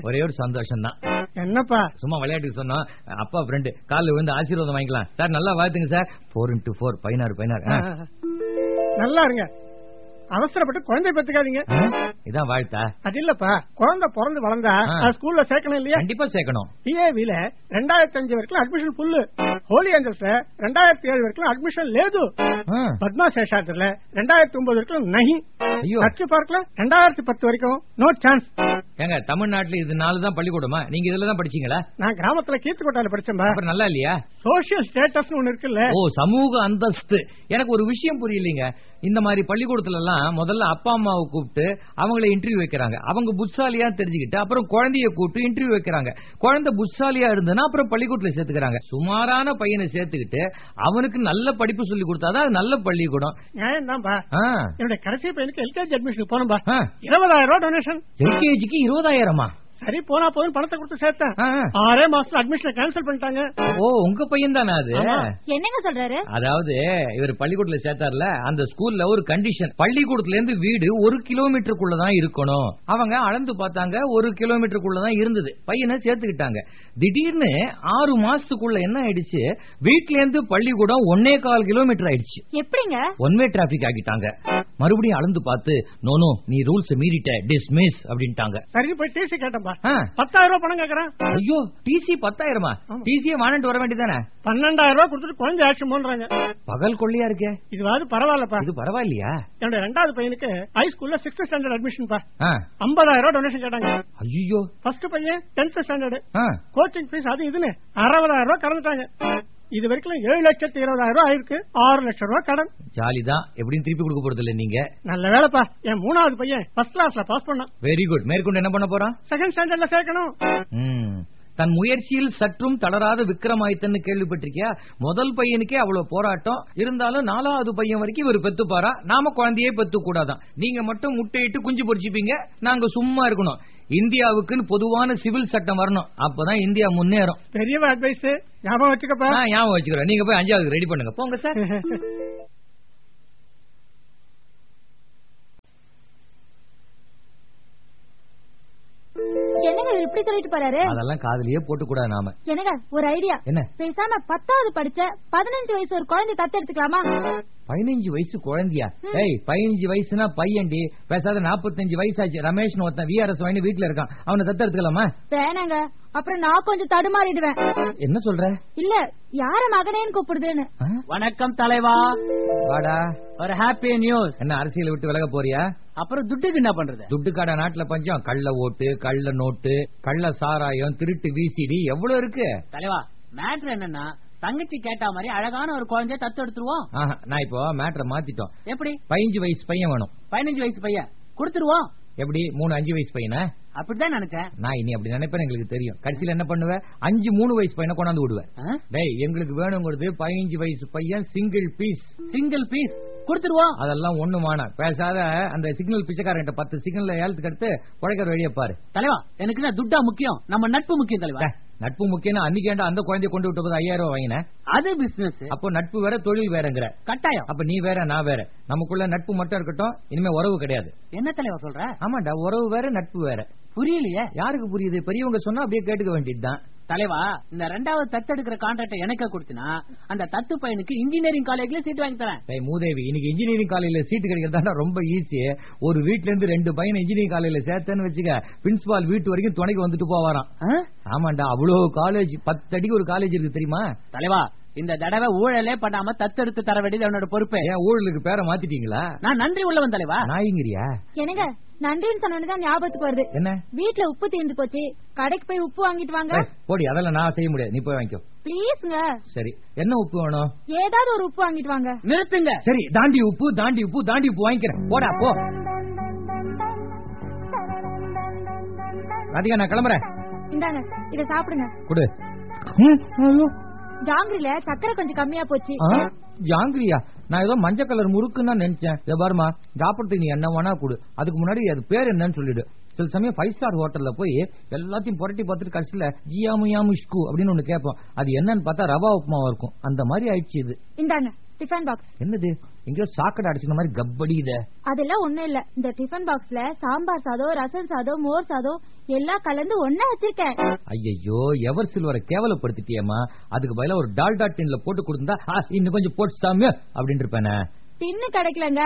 ஒரே ஒரு சந்தோஷம் தான் என்னப்பா? சும்மா விளையாட்டுக்கு சொன்னோம். அப்பா ஃப்ரெண்டு காலில் விழுந்து ஆசீர்வாதம் வாங்கிக்கலாம். சார் நல்லா வாழ்த்துங்க சார். போர் இன்டூ ஃபோர் பதினாறு பதினாறு. நல்லா இருங்க. அவசரப்பட்டு குழந்தை பெத்துக்காதீங்க இதான் வாழ்த்தா? அது இல்லப்பா. குழந்தை பிறந்து வளர்ந்தா ஸ்கூல்ல சேர்க்கணும் இல்லையா? கண்டிப்பா சேர்க்கணும். டிஏவில ரெண்டாயிரத்தி அஞ்சு வரைக்கும் அட்மிஷன் ஃபுல்லு ஹோலி ஏஞ்சல்ஸ்ல ரெண்டாயிரத்தி ஏழு வரைக்கும் அட்மிஷன் லேது. பத்மா சேஷாத்திரல ரெண்டாயிரத்தி ஒன்பது வரைக்கும் ஐயோ. கட்சி பார்க்ல ரெண்டாயிரத்தி பத்து வரைக்கும் நோ சான்ஸ் ஏங்க தமிழ்நாட்டுல இது நாலு தான் பள்ளிக்கூடமா? நீங்க இதுல தான் படிச்சீங்களா? நான் கிராமத்துல கீர்த்திக்கோட்டால படிச்சேன்பா. அப்புறம் நல்லா இல்லையா? சோசியல் ஸ்டேட்டஸ் ஒண்ணு இருக்குல்ல. ஓ சமூக அந்தஸ்து. எனக்கு ஒரு விஷயம் புரியலைங்க. இந்த மாதிரி பள்ளிக்கூடத்துல எல்லாம் முதல்ல அப்பா அம்மாவை கூப்பிட்டு அவங்கள இன்டர்வியூ வைக்கிறாங்க. அவங்க புட்சாலியா தெரிஞ்சுக்கிட்டு அப்புறம் குழந்தைய கூப்பிட்டு இன்டர்வியூ வைக்கிறாங்க. குழந்தை புட்சாலியா இருந்ததுன்னா அப்புறம் பள்ளிக்கூடத்துல சேர்த்துக்கிறாங்க. சுமாரான பையனை சேர்த்துக்கிட்டு அவனுக்கு நல்ல படிப்பு சொல்லி கொடுத்தாதான் நல்ல பள்ளிக்கூடம். என்னுடைய கடைசி பையனுக்கு எல்கேஜி அட்மிஷன் போனோம்பா. இருபதாயிரம் ரூபாய் டொனேஷன் எல்கேஜிக்கு இருபதாயிரமா? சரி போனா போதும் பணத்தை கொடுத்து சேர்த்தேன். ஆறே மாசத்துல அட்மிஷன் கேன்சல் பண்ணிட்டாங்க. ஓ உங்க பையன் தானே அது. என்னங்க சொல்றாரு? அதாவது இவர் பள்ளிக்கூடத்துல சேர்த்தார்ல அந்த ஸ்கூல்ல ஒரு கண்டிஷன் பள்ளிக்கூடத்துல இருந்து வீடு ஒரு கிலோமீட்டருக்குள்ள தான் இருக்கணும். அவங்க அளந்து பார்த்தாங்க ஒரு கிலோமீட்டருக்குள்ள தான் இருந்தது. பையனை சேர்த்துக்கிட்டாங்க. திடீர்னு ஆறு மாசத்துக்குள்ள என்ன ஆயிடுச்சு? வீட்ல இருந்து பள்ளிக்கூடம் ஒன்னே கால் கிலோமீட்டர் ஆயிடுச்சு. எப்படிங்க? ஒன் வே டிராபிக் ஆகிட்டாங்க மறுபடியும் அளந்து பார்த்து நோனோ நீ ரூல்ஸ் மீறிட்ட டிஸ்மிஸ் அப்படின்ட்டாங்க. சரி போய் டிசி கேட்டேன்பா ஆ. பத்தாயிரம் ரூபாய் பணம் கேக்குறேன். ஐயோ டிசி பத்தாயிரமா? டிசியை வாங்கிட்டு வர வேண்டியதானே பன்னெண்டாயிரம் ரூபாய் கொடுத்துட்டு குழந்தை ஆக்ஷன் பண்றாங்க பகல் கொள்ளையா இருக்கே? இதுவாது பரவாயில்லப்பா. இது பரவாயில்லையா? என்னோட ரெண்டாவது பையனுக்கு ஹை ஸ்கூல்ல சிக்ஸ்த் ஸ்டாண்டர்ட் அட்மிஷன் பா. ஐம்பதாயிரம் ரூபாய் டொனேஷன் கேட்டாங்க. ஐயோ ஃபர்ஸ்ட் பையன் டென்த் ஸ்டாண்டர்ட். கோச்சிங் ஃபீஸ் அது இதுன்னு அறுபதாயிரம் ரூபாய் கடந்துட்டாங்க. இது வரைக்கும் ஏழு லட்சத்தி இருபதாயிரம் ரூபாய் ஆயிருக்கு. ஆறு லட்சம் ரூபாய் கடன். ஜாலிதான். எப்படியும் திருப்பி கொடுக்க போறது இல்ல நீங்க. நல்ல வேலைப்பா. என் மூணாவது பையன் ஃபர்ஸ்ட் கிளாஸ்ல பாஸ் பண்ணான். வெரி குட் மேற்கொண்டு என்ன பண்ண போறான்? செகண்ட் ஸ்டாண்டர்ட்ல சேர்க்கணும். தன் முயற்சியில் சற்றும் தளராத விக்ரமாயித்தன்னு கேள்விப்பட்டிருக்கியா? முதல் பையனுக்கே அவ்வளவு போராட்டம். இருந்தாலும் நாலாவது பையன் வரைக்கும் இவர் பெத்துப்பாரா? நாம குழந்தையே பெத்து கூடாதான் நீங்க மட்டும் முட்டையிட்டு குஞ்சு பொரிச்சுப்பீங்க நாங்க சும்மா இருக்கணும். இந்தியாவுக்குன்னு பொதுவான சிவில் சட்டம் வரணும். அப்பதான் இந்தியா முன்னேறும். பெரியவ அட்வைஸ் ஞாபகம் வச்சுக்கப்பா. ஞாபகம் வச்சுக்கிறேன். நீங்க போய் அஞ்சாவது ரெடி பண்ணுங்க. போங்க சார். இவர் இப்படி சொல்லிட்டு போறாரு? அதெல்லாம் காதுலயே போட்டு கூடாது நாம. என்னங்க ஒரு ஐடியா. என்ன? பேசாம பத்தாவது படிச்ச பதினஞ்சு வயசு ஒரு குழந்தை தத்து எடுத்துக்கலாமா? பதினஞ்சு வயசு குழந்தையா? ஏய் பதினஞ்சு வயசுனா பையன்டி பேசாத நாற்பத்தஞ்சு வயசாச்சு. ரமேஷ் ஒருத்தன் விஆர்எஸ் வாங்கி வீட்டுல இருக்கான். அவனை தத்து எடுத்துக்கலாமா? வேணாங்க. அப்புறம் நான் கொஞ்சம் தடுமாறிடுவேன். என்ன சொல்ற? இல்ல யார மகனேன்னு கூப்பிடுதுன்னு. வணக்கம் தலைவா. வாடா. ஒரு ஹாப்பி நியூஸ் என்ன அரசியலை விட்டு விலக போறியா? அப்புறம் துட்டுக்கு என்ன பண்றது? துட்டுக்காட நாட்டுல பஞ்சம். கள்ள ஓட்டு கள்ள நோட்டு கள்ள சாராயம் திருட்டு விசிடி எவ்வளவு இருக்கு? தலைவா மேட்ரு என்னன்னா தங்கச்சி கேட்டா மாதிரி அழகான ஒரு குழந்தைய தத்து எடுத்துருவோம். நான் இப்போ மேட்டரை மாத்திட்டோம். எப்படி? பதினஞ்சு வயசு பையன் வேணும். பதினஞ்சு வயசு பையன். கொடுத்துருவோம். எப்படி? மூணு அஞ்சு வயசு பையனா? அப்படிதான் நினைச்சேன். நான் இனி அப்படி நினைப்பேன் எங்களுக்கு தெரியும். கடைசியில என்ன பண்ணுவேன் அஞ்சு மூணு வயசு பையனை கொண்டாந்து விடுவேன் டேய் எங்களுக்கு வேணுங்கிறது பதினஞ்சு வயசு பையன் சிங்கிள் பீஸ் சிங்கிள் பீஸ் கொடுத்துருவோம். அதெல்லாம் ஒண்ணு மானா பேசாத அந்த சிக்னல் பிச்சைக்காரன் பத்து சிக்னல்ல ஏலத்துக்கு எடுத்து குழைக்கிற வெளியே பாரு. தலைவா எனக்கு துட்டா முக்கியம்? நம்ம நட்பு முக்கியம் தலைவா. நட்பு முக்கியம் அன்னைக்கு அந்த குழந்தைய கொண்டு விட்டு போது ஐயாயிரம் ரூபாய் வாங்கினேன் அது பிசினஸ் அப்போ நட்பு வேற தொழில் வேறங்கிற. கட்டாயம். அப்ப நீ வேற நான் வேற. நமக்குள்ள நட்பு மட்டும் இருக்கட்டும் இனிமே உறவு கிடையாது. என்ன தலைவா சொல்ற? ஆமாண்டா உறவு வேற நட்பு வேற. புரியலையே. யாருக்கு புரியுது? பெரியவங்க சொன்னா அப்படியே கேட்டுக்க வேண்டியதுதான். தலைவா இந்த ரெண்டாவது தத்தெடுக்கிற கான்ட்ராக்ட எனக்கு கொடுத்தினா அந்த தத்து பையனுக்கு இன்ஜினியரிங் காலேஜ்ல சீட் வாங்கி தரேன். மூதேவி இன்னைக்கு இன்ஜினியரிங் காலேஜ்ல சீட்டு கிடைக்கிறதா ரொம்ப ஈஸி ஒரு வீட்ல இருந்து ரெண்டு பையன் இன்ஜினியரிங் காலேஜ்ல சேர்த்தேன்னு வச்சுக்க பிரின்சிபால் வீட்டு வரைக்கும் துணைக்கு வந்துட்டு போவாராம். ஆமாண்டா அவ்வளவு காலேஜ் பத்து அடிக்கு ஒரு காலேஜ் இருக்கு தெரியுமா? தலைவா இந்த தடவை ஊழலே பண்ணாம தத்தெடுத்து தர வேண்டியது அவனோட பொறுப்பு. ஏன் ஊழலுக்கு பேரை மாத்திட்டீங்களா? நான் நன்றி உள்ளவன் தலைவா? நாய்ங்கிறியா என்னங்க நன்றின்னு சொன்னோன்னு ஞாபகத்துக்கு வருது. என்ன? வீட்ல உப்பு தீர்ந்து போச்சு. கடைக்கு போய் உப்பு வாங்கிட்டு வாங்க. போடி அதெல்லாம் நான் செய்ய முடியாது. நீ போய் வாங்கிக்கோ. ப்ளீஸ்ங்க. சரி என்ன உப்பு வேணும்? ஏதாவது ஒரு உப்பு வாங்கிட்டு வாங்க. நிறுத்துங்க. சரி தாண்டி உப்பு தாண்டி உப்பு தாண்டி உப்பு வாங்கிக்கிறேன். போடா போ. ராதிகா நான் கிளம்புறேன். இந்தாங்க இத சாப்பிடுங்க. கொடு. ஜாங்கிரில சக்கரை கொஞ்சம் கம்மியா போச்சு. ஜாங்கிரியா? நான் ஏதோ மஞ்சள் கலர் முறுக்குன்னு நினைச்சேன். இதை பாருமா சாப்பிடறதுக்கு நீ என்ன வேணா கொடு. அதுக்கு முன்னாடி அது பேர் என்னன்னு சொல்லிடு. சில சமயம் ஃபைவ் ஸ்டார் ஹோட்டல்ல போய் எல்லாத்தையும் புரட்டி பார்த்துட்டு கடைசியில ஜியாமு யாமு இஷ்கு அப்படின்னு ஒண்ணு கேட்போம். அது என்னன்னு பார்த்தா ரவா உப்புமாவா இருக்கும். அந்த மாதிரி ஆயிடுச்சு இது. இந்தாங்க. டிஃபன் பாக்ஸ் என்னது? எங்கேயோ சாக்கடை அடிச்சுன மாதிரி கப்படி இத. அதெல்லாம் ஒண்ணும் இல்ல. இந்த டிஃபன் பாக்ஸ்ல சாம்பார் சாதம் ரசம் சாதம் மோர் சாதம் எல்லாம் கலந்து ஒண்ணா வச்சிருக்கேன். ஐயோ எவர் சில்வரை கேவலப்படுத்திட்டியேம்மா? அதுக்கு பதிலா ஒரு டால்டா டின்ல போட்டு கொடுத்தா இன்னும் கொஞ்சம் போட்டு சாமி அப்படின்னு இருப்பேனே டின்னு கிடைக்கலங்க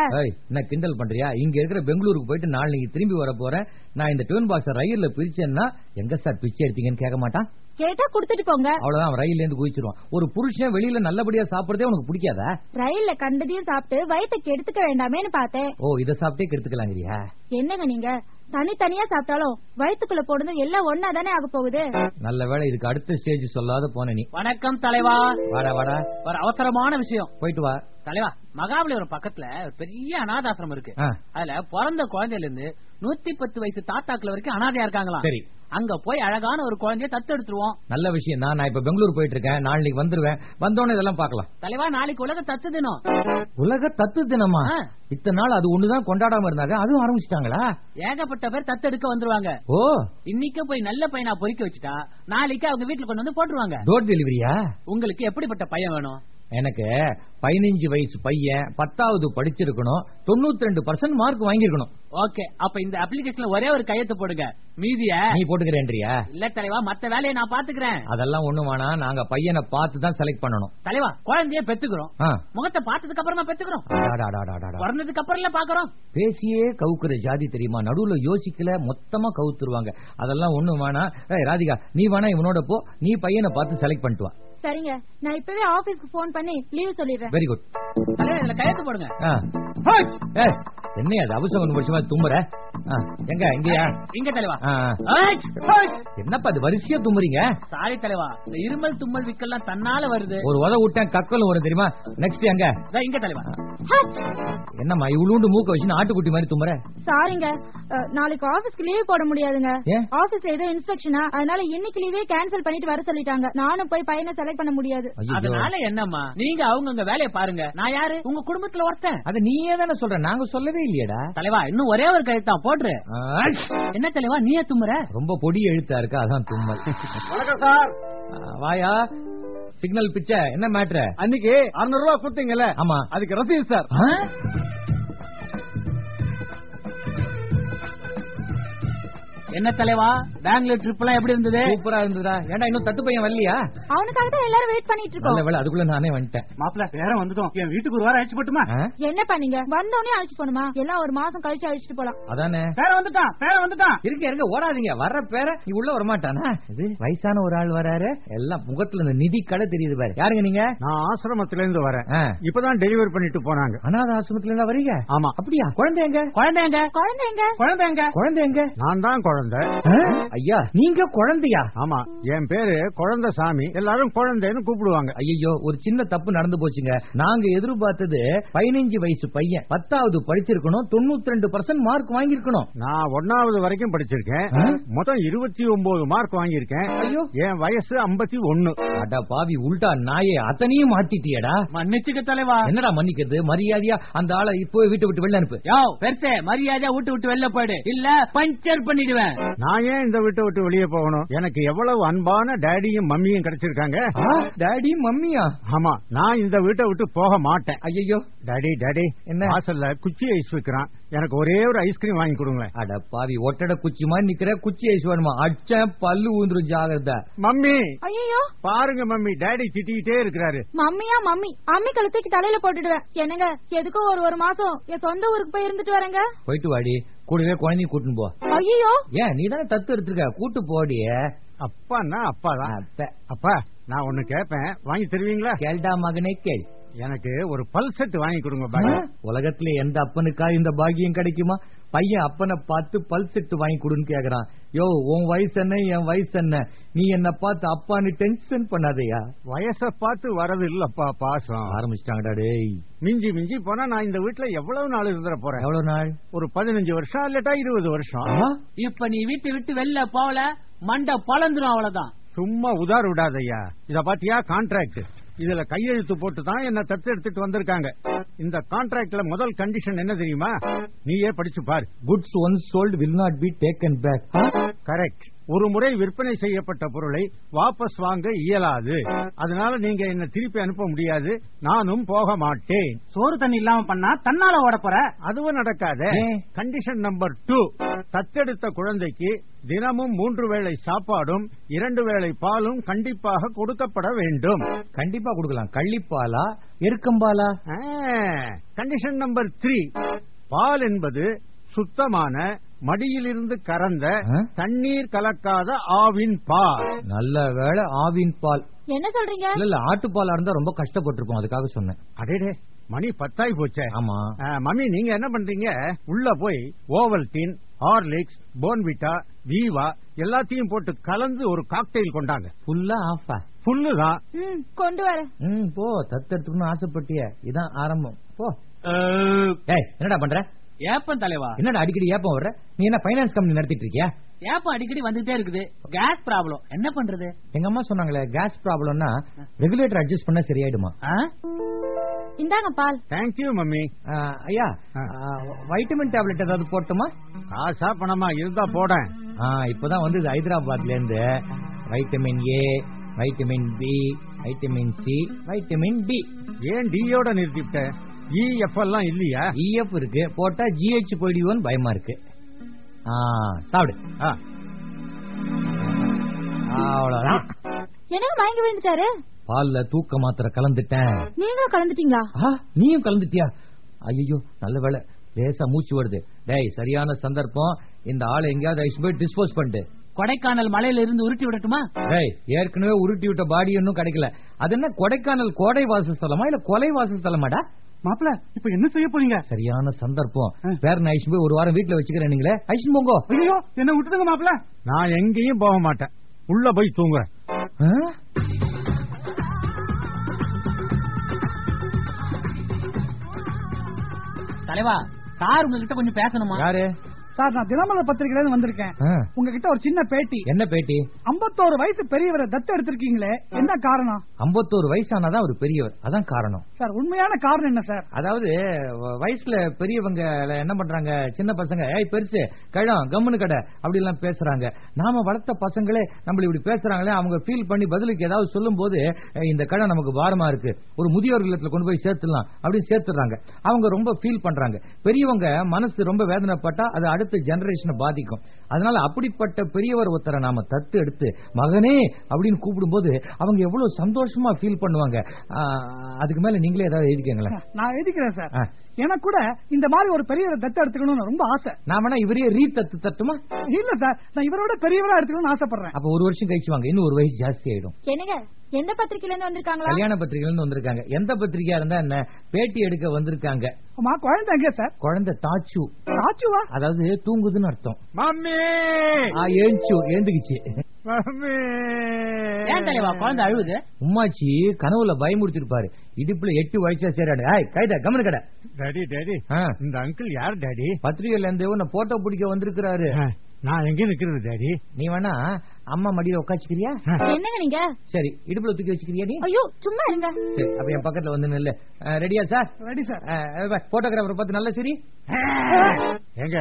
என்ன கிண்டல் பண்றியா? இங்க இருக்கிற பெங்களூருக்கு போயிட்டு நாளைக்கு திரும்பி வர போறேன். நான் இந்த டியூன் பாக்ஸ் ரயில்ல பிரிச்சேன்னா எங்க சார் பிச்சை எடுத்தீங்கன்னு கேட்க மாட்டான்? கேட்டா குடுத்துட்டு போங்க. அவ்வளவுதான் ரயில்ல இருந்து குதிச்சிருவான். ஒரு புருஷன் வெளியில நல்லபடியா சாப்பிடுறதே உனக்கு பிடிக்காதா? ரயில்ல கண்டதையும் சாப்பிட்டு வயித்தை கெடுத்துக்க வேண்டாமேன்னு பார்த்தேன். ஓ இத சாப்பிட்டே கெடுத்துக்கலாங்கிறியா? என்னங்க நீங்க? தனித்தனியா சாப்பிட்டாலும் வயித்துக்குள்ள போடுறது எல்லாம் ஒன்னா தானே ஆக போகுது? நல்ல வேளை இதுக்கு அடுத்த ஸ்டேஜ் சொல்லாத போன நீ. வணக்கம் தலைவா. வாடா வாடா. ஒரு அவசரமான விஷயம். போயிட்டு வா. தலைவா மகாபலிபுரம் பக்கத்துல ஒரு பெரிய அனாதாசிரமம் இருக்கு. அதுல பிறந்த குழந்தையில இருந்து நூத்தி பத்து வயசு தாத்தாக்கள் வரைக்கும் அனாதையா இருக்காங்களாம். சரி. அங்க போய் அழகான ஒரு குழந்தைய தத்து எடுத்துருவோம். நல்ல விஷயம். தான் நான் இப்ப பெங்களூர் போயிட்டு இருக்கேன் நாளைக்கு வந்துருவேன். வந்தோடனே இதெல்லாம் பார்க்கலாம். தலைவா நாளைக்கு உலக தத்து தினம். உலக தத்து தினமா. இத்தனை நாள் அது ஒண்ணுதான் கொண்டாடாம இருந்தாங்க. அதுவும் ஆரம்பிச்சிட்டாங்களா? ஏகப்பட்ட பேர் தத்து எடுக்க வந்துருவாங்க. ஓ. இன்னைக்கு போய் நல்ல பையனா பொறிக்க வச்சுட்டா நாளைக்கு அவங்க வீட்டுல கொண்டு வந்து போட்டுருவாங்க. டோர் டெலிவரியா உங்களுக்கு எப்படிப்பட்ட பையன் வேணும்? எனக்கு பதினஞ்சு வயசு பையன் பத்தாவது படிச்சிருக்கணும் தொண்ணூத்தி ரெண்டு பர்சன்ட் மார்க் வாங்கியிருக்கணும். ஓகே அப்ப இந்த அப்ளிகேஷன்ல ஒரே ஒரு கையெழுத்து போடுங்க. மீதிய நீ போட்டுக்கிறேன்றியா? இல்ல தலைவா மத்த வேலையை நான் பாத்துக்கிறேன் அதெல்லாம் ஒண்ணு வேணாம் நாங்க பையனை பார்த்து தான் செலக்ட் பண்ணணும். தலைவா குழந்தைய பெத்துக்கிறோம். முகத்தை பார்த்ததுக்கு அப்புறமா பெத்துக்கிறோம். பிறந்ததுக்கு அப்புறம் பாக்குறோம் பேசியே கவுக்குற ஜாதி தெரியுமா? நடுவுல யோசிக்கல மொத்தமா கவுத்துருவாங்க. அதெல்லாம் ஒண்ணு ஏய் ராதிகா நீ வேணா இவனோட போ நீ பையனை பார்த்து செலக்ட் பண்ணிட்டு வா. சரிங்க. நான் இப்பவே ஆபீஸ்க்கு போன் பண்ணி லீவ் சொல்லிடுறேன். வெரி குட் தலைவா இதுல கையெழுத்து போடுங்க. என்ன அது அவசரம் வருஷமா தும்புற? எங்க இங்கயா? இங்க தலைவா. என்னப்பா அது வரிசையா தும்புறீங்க? சாரி தலைவா. இந்த இருமல் தும்மல் விக்கெல்லாம் தன்னால வருது. ஒரு உத விட்டேன் கக்கலும் வரும் தெரியுமா? நெக்ஸ்ட் எங்க? இங்க தலைவா. என்னம்மா இவ்வளோண்டு மூக்க வச்சு ஆட்டுக்குட்டி மாதிரி தும்புற? சாரிங்க. நாளைக்கு ஆபீஸ்க்கு லீவ் போட முடியாதுங்க? ஆபீஸ்ல ஏதோ இன்ஸ்பெக்ஷனா அதனால இன்னைக்கு லீவே கேன்சல் பண்ணிட்டு வர சொல்லிட்டாங்க. நானும் போய் பையனை செலக்ட் பண்ண முடியாது. அதனால என்னம்மா? நீங்க அவங்கவங்க வேலையை பாருங்க. நான் யாரு? உங்க குடும்பத்துல ஒருத்தன். அத நீயே தானே சொல்ற. நாங்க சொல்லவே இல்லையடா. தலைவா இன்னும் ஒரே ஒரு கையெழுத்தா போட்டுரு. ஆ, என்ன தலைவா நீயே தும்முற? ரொம்ப பொடி எழுத்தா இருக்கா? அதான் தும்மல். வணக்கம் சார். வாயா. சிக்னல் பிச்சை. என்ன மேட்ரு அன்னைக்கு அறுநூறு ரூபாய் கொடுத்தீங்கல்ல? ஆமா. அதுக்கு ரசீது சார். என்ன தலைவா? பெங்களூர் ட்ரிப் எல்லாம் எப்படி இருந்தது? சூப்பரா இருந்ததா ஏன்டா இன்னும் தத்து பையன் வரலையா? அவனுக்காக தான் எல்லாரும் வெயிட் பண்ணிட்டு இருக்கோம். வேலை அதுக்குள்ள நானே வந்துட்டேன். மாப்பிள்ள வேற வந்துட்டோம். என் வீட்டுக்கு ஒரு வாரம் அழைச்சு போட்டுமா? என்ன பண்ணீங்க? வந்தோடனே அழைச்சிட்டு போணுமா எல்லாம் ஒரு மாசம் கழிச்சு அழைச்சிட்டு போலாம். அதானே? பேர வந்துட்டான் பேர வந்துட்டான். இருங்க இருங்க ஓடாதீங்க. வர்ற பேர நீ உள்ள வரமாட்டானா? இது வயசான ஒரு ஆள் வராரு. எல்லாம் முகத்துல இந்த நிதி கடை தெரியுது பாரு. யாருங்க நீங்க? நான் ஆசிரமத்துல இருந்து வரேன். இப்பதான் டெலிவரி பண்ணிட்டு போனாங்க. அனாத ஆசிரமத்துல இருந்தா வரீங்க? ஆமா. அப்படியா? குழந்தை எங்க? குழந்தை எங்க? குழந்தை எங்க? குழந்தை எங்க? குழந்தை எங்க? நான் தான் குழந்தை ஆ? ஐயா. நீங்க குழந்தையா? ஆமா. என் பேரு குழந்தை சாமி எல்லாரும் குழந்தைன்னு கூப்பிடுவாங்க. ஐயோ ஒரு சின்ன தப்பு நடந்து போச்சுங்க. நாங்க எதிர்பார்த்தது பதினஞ்சு வயசு பையன். பத்தாவது படிச்சிருக்கணும் தொண்ணூத்தி ரெண்டு பர்சன்ட் மார்க் வாங்கியிருக்கணும். நான் ஒன்னாவது வரைக்கும் படிச்சிருக்கேன்? மொத்தம் இருபத்தி ஒன்பது மார்க் வாங்கியிருக்கேன். ஐயோ. என் வயசு ஐம்பத்தி ஒன்னு. அடா பாவி உல்டா நாயே அத்தனையும் மாத்திட்டியடா. மன்னிச்சுக்க தலைவா. என்னடா மன்னிக்கிறது? மரியாதையா? அந்த ஆளை இப்போ வீட்டை விட்டு வெளில அனுப்பு. யோ பெருசே மரியாதையா விட்டு விட்டு வெளில போயிடு. இல்ல பஞ்சர் பண்ணிடுவேன். நான் ஏன் இந்த வீட்டை விட்டு வெளியே போகணும்? எனக்கு எவ்வளவு அன்பான டேடியும் மம்மியும் கிடைச்சிருக்காங்க. டாடி மம்மியா? ஆமா நான் இந்த வீட்டை விட்டு போக மாட்டேன். ஐயோ டாடி டாடி என்ன? வாசல்ல குச்சி ஐஸ் விக்கிறான் எனக்கு ஒரே ஒரு ஐஸ்கிரீம் வாங்கி கொடுங்களேன். அட பாவி ஒட்டட குச்சி மாதிரி நிக்கிற குச்சி ஐஸ் வேணுமா? அடிச்சேன் பல்லு ஊந்துரும் ஜாகிரதா. மம்மி! ஐயோ பாருங்க மம்மி டாடி திட்டிக்கிட்டே இருக்கிறாரு. மம்மியா மம்மி? அம்மி கழுத்துக்கு தலையில போட்டுடுவேன். என்னங்க எதுக்கும் ஒரு ஒரு மாசம் என் சொந்த ஊருக்கு போய் இருந்துட்டு வரேங்க? போயிட்டு வாடி கூடவே குழந்தைய கூட்டின்னு போ. ஐயோ ஏன் நீ தானே தத்து எடுத்திருக்க? கூட்டு போடிய அப்பான்னா அப்பா தான். அத்தை. அப்பா நான் ஒண்ணு கேட்பேன் வாங்கி தருவீங்களா? கேள்டா மகனே கேள். எனக்கு ஒரு பல் செட் வாங்கி கொடுங்க உலகத்துல எந்த அப்பனுக்கா இந்த பாக்கியம் கிடைக்குமா? பையன் அப்பனை பார்த்து பல் செட்டு வாங்கி கொடுன்னு கேக்குறான். யோ உன் வயசு என்ன என் வயசு என்ன? நீ என்ன பார்த்து அப்பான்னு டென்ஷன் பண்ணாதயா? வயச பார்த்து வரது இல்லப்பா பாசம். ஆரம்பிச்சிட்டாங்கடா டேய். மிஞ்சி மிஞ்சி போனா நான் இந்த வீட்டுல எவ்வளவு நாள் இருந்துட போறேன்? எவ்வளவு நாள்? ஒரு பதினஞ்சு வருஷம் இல்லட்டா இருபது வருஷம். இப்ப நீ வீட்டு விட்டு வெளில போகல மண்டை பழந்துரும் அவ்வளவுதான். சும்மா உதார் விடாதய்யா. இத பாத்தியா கான்ட்ராக்ட் இதுல கையெழுத்து போட்டு தான் என்ன தத்து எடுத்துட்டு வந்திருக்காங்க. இந்த கான்ட்ராக்ட்ல முதல் கண்டிஷன் என்ன தெரியுமா? நீயே படிச்சு பாரு. Goods one sold will not be taken back correct ஒரு முறை விற்பனை செய்யப்பட்ட பொருளை வாபஸ் வாங்க இயலாது. அதனால நீங்க என்ன திருப்பி அனுப்ப முடியாது. நானும் போக மாட்டேன். சோறு தண்ணி இல்லாம பண்ணா தன்னால ஓட போற? அதுவும் நடக்காதே. கண்டிஷன் நம்பர் டூ தத்தெடுத்த குழந்தைக்கு தினமும் மூன்று வேளை சாப்பாடும் இரண்டு வேளை பாலும் கண்டிப்பாக கொடுக்கப்பட வேண்டும். கண்டிப்பா கொடுக்கலாம். கள்ளிப்பாலா? எருக்கம்பாலா? கண்டிஷன் நம்பர் த்ரீ பால் என்பது சுத்தமான மடியிலிருந்து கறந்த தண்ணீர் கலக்காத ஆவின் பால். நல்ல வேளை ஆவின் பால். என்ன சொல்றீங்க? இல்ல இல்ல ஆட்டுப்பாலா இருந்தா ரொம்ப கஷ்டப்பட்டிருப்போம் அதுக்காக சொன்னேன். அடேடே மணி பத்தாய் போச்சே. ஆமா. மம்மி நீங்க என்ன பண்றீங்க? உள்ள போய் ஓவல்டீன் ஹார்லிக்ஸ் போன்விட்டா வீவா எல்லாத்தையும் போட்டு கலந்து ஒரு காக்டெயில் கொண்டாங்க. ஃபுல்லா ஆஃபா ஃபுல்லு தான். ம் கொண்டு வரேன் ம் போ தத்தெடுத்துக்கணும்னு ஆசைப்பட்டிய. இதான் ஆரம்பம். போ. என்னடா பண்ற? ஏப்பம் தலைவா? என்னடா அடிக்கடி ஏப்பம் வர்ற? நீ என்ன பைனான்ஸ் கம்பெனி நடத்திட்டு இருக்கியா? ஏப்பம் அடிக்கடி வந்துட்டே இருக்குது. கேஸ் ப்ராப்ளம் என்ன பண்றது? எங்க அம்மா சொன்னாங்களே கேஸ் ப்ராப்ளம்னா ரெகுலேட்டர் அட்ஜஸ்ட் பண்ண சரியாயிடுமா? இந்தாங்க பால். தேங்க்யூ மம்மி ஐயா வைட்டமின் டேப்லெட் ஏதாவது போட்டுமா? காசா பணமா? இருந்தா போடேன். இப்பதான் வந்து ஹைதராபாத்ல இருந்து vitamin A vitamin B vitamin C vitamin D ஏன் டியோட நிறுத்திவிட்ட? இஎஃப் எல்லாம் இல்லையா? இஎஃப் இருக்கு. போட்டா ஜிஹெச் போயிடுவோன்னு பயமா இருக்கு. ஆ, சாப்பிடு. ஆ. அவ்வளவுதான். என்னங்க மயங்கி விழுந்துட்டாரு? பால்ல தூக்க மாத்திரை கலந்துட்டேன். நீங்களும் கலந்துட்டீங்களா? நீயும் கலந்துட்டியா? ஐயோ நல்ல வேலை லேசா மூச்சு வருது. டேய் சரியான சந்தர்ப்பம். இந்த ஆளை எங்கேயாவது போய் டிஸ்போஸ் பண்ணிட்டு. கொடைக்கானல் மலையில இருந்து உருட்டி விடட்டுமா? டேய் ஏற்கனவே உருட்டி விட்ட பாடி இன்னும் கிடைக்கல. அது என்ன கொடைக்கானல் கோடை வாசஸ்தலமா இல்ல கொலை வாசஸ்தலமாடா? மாப்பிள இப்ப என்ன செய்ய போறீங்க? சரியான சந்தர்ப்பம். வேற அழிச்சு போய் ஒரு வாரம் வீட்டுல வச்சுக்கிறேன் நீங்களே. அழிச்சு போங்கோ. ஐயோ என்ன விட்டுடுங்க மாப்பிள. நான் எங்கேயும் போக மாட்டேன். உள்ள போய் தூங்குறேன்? தலைவா சார் உங்ககிட்ட கொஞ்சம் பேசணுமா? யாரு? சார் நான் தினமலர் பத்திரிகையில இருந்து வந்திருக்கேன். உங்ககிட்ட ஒரு சின்ன பேட்டி. என்ன பேட்டி? ஐம்பத்தோரு வயசு பெரியவரை தத்து எடுத்திருக்கீங்களே என்ன காரணம்? ஐம்பத்தோரு வயசானாதான் ஒரு பெரியவர்? அதான் காரணம். சார் உண்மையான காரணம் என்ன சார்? அதாவது வயசுல பெரியவங்க என்ன பண்றாங்க? சின்ன பசங்க ஏய் பெருசு கழம் கம்முனு கடை அப்படி எல்லாம் பேசுறாங்க. நாம வளர்த்த பசங்களே நம்மள இப்படி பேசுறாங்களே அவங்க ஃபீல் பண்ணி பதிலுக்கு ஏதாவது சொல்லும் போது "ஏய், இந்த கழம் நமக்கு பாரமா இருக்கு. ஒரு முதியோர் இல்லத்துல கொண்டு போய் சேர்த்துடலாம் அப்படின்னு சேர்த்துறாங்க அவங்க ரொம்ப ஃபீல் பண்றாங்க. பெரியவங்க மனசு ரொம்ப வேதனைப்பட்டா அது அடுத்த ஜெனரேஷனை பாதிக்கும். அதனால அப்படிப்பட்ட பெரியவர் ஒருத்தரை நாம தத்து எடுத்து மகனே அப்படின்னு கூப்பிடும்போது அவங்க எவ்வளவு சந்தோஷமா ஃபீல் பண்ணுவாங்க. அதுக்கு மேல நீங்களே ஏதாவது எழுதிக்கங்களேன். நான் எழுதிக்கிறேன் சார். எனக்கு கூட இந்த மாதிரி ஒரு பெரியவரை தத்து எடுத்துக்கணும்னு ரொம்ப ஆசை. நான் வேணா இவரே ரீ தத்து தட்டுமா? இல்ல சார் நான் இவரோட பெரியவரா எடுத்துக்கணும்னு ஆசைப்படுறேன். அப்ப ஒரு வருஷம் கழிச்சு வாங்க இன்னும் ஒரு வயசு ஜாஸ்தி ஆயிடும். என்னங்க? எந்த பத்திரிக்கையில இருந்து வந்திருக்காங்களா? கல்யாண பத்திரிகையில இருந்து வந்திருக்காங்க. எந்த பத்திரிகையா இருந்தா என்ன? பேட்டி எடுக்க வந்திருக்காங்க. அம்மா குழந்தை எங்க சார்? குழந்தை தாச்சு. சாச்சுவா அதாவது தூங்குதுன்னு அர்த்தம். மம்மி! ஆ, ஏஞ்சு ஏந்துக்குச்சு. மம்மி! ஏன் தலைவா குழந்தை அழுவுது? உம்மாச்சி கனவுல பயமுறுத்திருப்பாரு. இடுப்புல எட்டு வயசா சேராடு. ஆய் கைத கமனு கடை. Daddy daddy. இந்த அங்கிள் யார் டாடி? பத்திரிகையில இருந்து உன்னை போட்டோ பிடிக்க வந்திருக்கிறாரு. நான் எங்க நிக்கிறது டாடி? நீ வேணா அம்மா மடியில உட்காச்சுக்கிறியா என்னங்க நீங்க? சரி இடுப்புல தூக்கி வச்சுக்கிறியா நீ? ஐயோ சும்மா இருங்க. சரி அப்ப என் பக்கத்துல வந்து நில்லு. ரெடியா சார் ரெடி சார் போட்டோகிராஃபர் பார்த்து நல்ல சரி. எங்க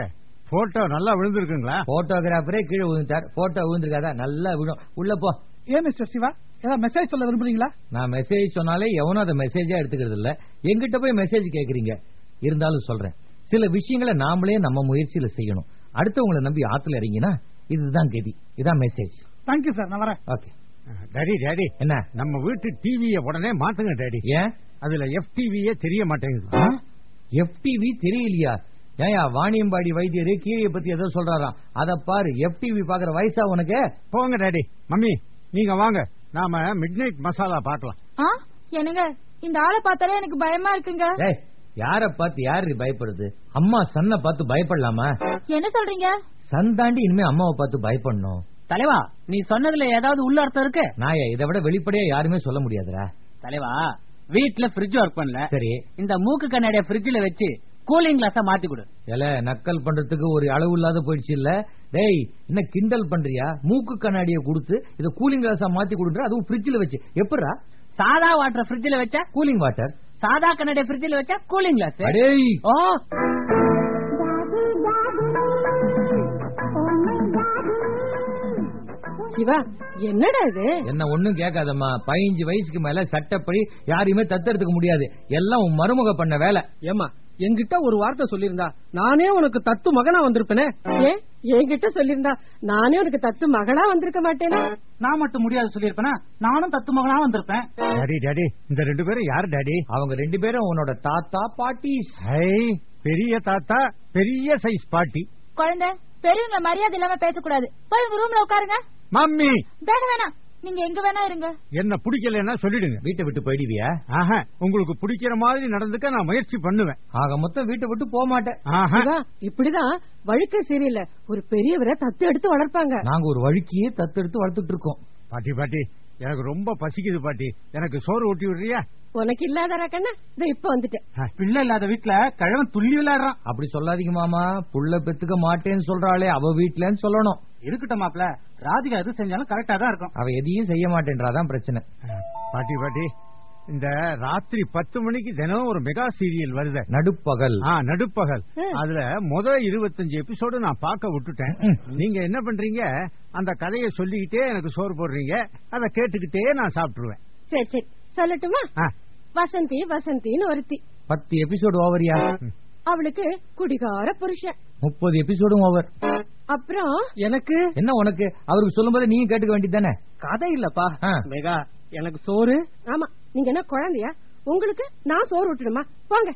போட்டோ நல்லா விழுந்திருக்குங்களா? போட்டோகிராஃபரே கீழே விழுந்துட்டார். போட்டோ விழுந்திருக்காதா? நல்லா விழும். உள்ள போ. ஏன் மிஸ்டர் சிவா? ஏதாவது மெசேஜ் சொல்ல விரும்புறீங்களா? நான் மெசேஜ் சொன்னாலே எவனும் அதை மெசேஜா எடுத்துக்கிறது இல்ல. எங்கிட்ட போய் மெசேஜ் கேக்குறீங்க. இருந்தாலும் சொல்றேன். சில விஷயங்களை நாமளே நம்ம முயற்சியில செய்யணும். அடுத்தவங்களை நம்பி ஆத்துல இறங்கினா இதுதான் கதி. இதான் மெசேஜ் தேங்க்யூ சார் நான் வரேன். ஓகே டாடி டாடி என்ன? நம்ம வீட்டு டிவிய உடனே மாத்துங்க டாடி ஏன்? அதுல எஃப் டிவியே தெரிய மாட்டேங்குது. எஃப்டிவி தெரியலையா? ஏயா வாணியம்பாடி வைத்தியரு கீழைய பத்தி ஏதோ சொல்றாராம். அத பாரு எஃப்டிவி பாக்குற வயசா உனக்கு? போங்க டாடி மம்மி நீங்க வாங்க. நாம மிட் நைட் மசாலா பார்க்கலாம் ஆ? என்னங்க? இந்த ஆளை பார்த்தாலே எனக்கு பயமா இருக்குங்க. ஏய் யார பார்த்து யாரு பயப்படுது? அம்மா சன்ன பார்த்து பயப்படலாமா? என்ன சொல்றீங்க? சன் தாண்டி இனிமே அம்மாவை பார்த்து பயப்படணும். தலைவா நீ சொன்னதுல ஏதாவது உள்ள அர்த்தம் இருக்கு? நாயா இதை விட வெளிப்படையா யாருமே சொல்ல முடியாதுடா. தலைவா வீட்ல ஃப்ரிட்ஜ் ஒர்க் பண்ணல. சரி. இந்த மூக்கு கண்ணாடிய ஃப்ரிட்ஜ்ல வச்சு கூலிங் கிளாஸா மாத்தி கொடு. ஏல நக்கல் பண்றதுக்கு ஒரு அளவு இல்லாத போயிடுச்சு இல்ல? டேய் என்ன கிண்டல் பண்றியா? மூக்கு கண்ணாடிய கொடுத்து இத கூலிங் கிளாஸா மாத்தி கொடுன்ற அதுவும் ஃப்ரிட்ஜ்ல வச்சு. எப்படிடா சாதா வாட்டர் ஃப்ரிட்ஜ்ல வச்சா? கூலிங் வாட்டர் சாதா கண்ணாடிய ஃப்ரிட்ஜ்ல வச்சா கூலிங் கிளாஸ் அடேய்! ஓ! சிவா என்னடா இது? என்ன ஒண்ணும் கேட்காதம்மா. பதினஞ்சு வயசுக்கு மேல சட்டப்படி யாரையுமே தத்தெடுத்துக்க முடியாது. எல்லாம் உன் மருமக பண்ண வேலை. ஏமா என்கிட்ட ஒரு வார்த்தை சொல்லியிருந்தா நானே உனக்கு தத்து மகனா வந்திருப்பேனே? ஏன் என்கிட்ட சொல்லியிருந்தா நானே உனக்கு தத்து மகளா வந்திருக்க மாட்டேனா? நான் மட்டும் முடியாது சொல்லியிருப்பேனா? நானும் தத்து மகனா வந்திருப்பேன். டாடி டாடி இந்த ரெண்டு பேரும் யார் டாடி? அவங்க ரெண்டு பேரும் உன்னோட தாத்தா பாட்டி ஹை பெரிய தாத்தா பெரிய சைஸ் பாட்டி. குழந்தை பெரியவங்க மரியாதை இல்லாம பேசக்கூடாது. போய் உங்க ரூம்ல உட்காருங்க. மம்மி! வேணாம் வேணாம். நீங்க எங்க வேணா இருங்க. என்ன பிடிக்கலன்னா சொல்லிடுங்க. வீட்டை விட்டு போயிடுவியா? ஆஹா உங்களுக்கு பிடிக்கிற மாதிரி நடந்துக்க நான் முயற்சி பண்ணுவேன். ஆக மொத்தம் வீட்டை விட்டு போக மாட்டேன். இப்படிதான் வழுக்க சரியில்லை ஒரு பெரியவரை தத்து எடுத்து வளர்ப்பாங்க. நாங்க ஒரு வழுக்கியே தத்தெடுத்து வளர்த்துட்டு இருக்கோம். பாட்டி பாட்டி எனக்கு ரொம்ப பசிக்குது பாட்டி. எனக்கு சோறு ஊட்டி விடுறியா? உனக்கு இல்லாத கண்ணா. இதோ இப்ப வந்துட்டேன். பிள்ளை இல்லாத வீட்டுல கிழவன் துள்ளி விளையாடுறான். அப்படி சொல்லாதீங்க மாமா. புள்ள பெத்துக்க மாட்டேன்னு சொல்றாளே அவ வீட்டுலன்னு சொல்லணும். இருக்கட்டும் மாப்ள ராதிகா எது செஞ்சாலும் கரெக்டா தான் இருக்கும். அவ எதையும் செய்ய மாட்டேன்றாதான் பிரச்சனை. பாட்டி பாட்டி. இந்த ராத்திரி பத்து மணிக்கு தினம் ஒரு மெகா சீரியல் வருது. நடுப்பகல். ஆ நடுப்பகல். அதுல முத இருபத்தஞ்சு எபிசோடு நான் பார்க்க விட்டுட்டேன். நீங்க என்ன பண்றீங்க? அந்த கதையை சொல்லிக்கிட்டே எனக்கு சோறு போடுறீங்க. அதை கேட்டுக்கிட்டே நான் சாப்பிட்டுருவேன். சரி சரி. சொல்லட்டுமா. வசந்தி வசந்தின்னு ஒருத்தி. பத்து எபிசோடு ஓவரியா அவளுக்கு குடிகார புருஷன். முப்பது எபிசோடும் ஓவர் அப்புறம்? எனக்கு? என்ன உனக்கு? அவருக்கு சொல்லும்போது நீங்க கேட்டுக்க வேண்டியதானே கதை இல்லப்பா. மெகா. எனக்கு சோறு? ஆமா நீங்க என்ன குழந்தையா? உங்களுக்கு நான் சோறு விட்டுடுமா போங்க.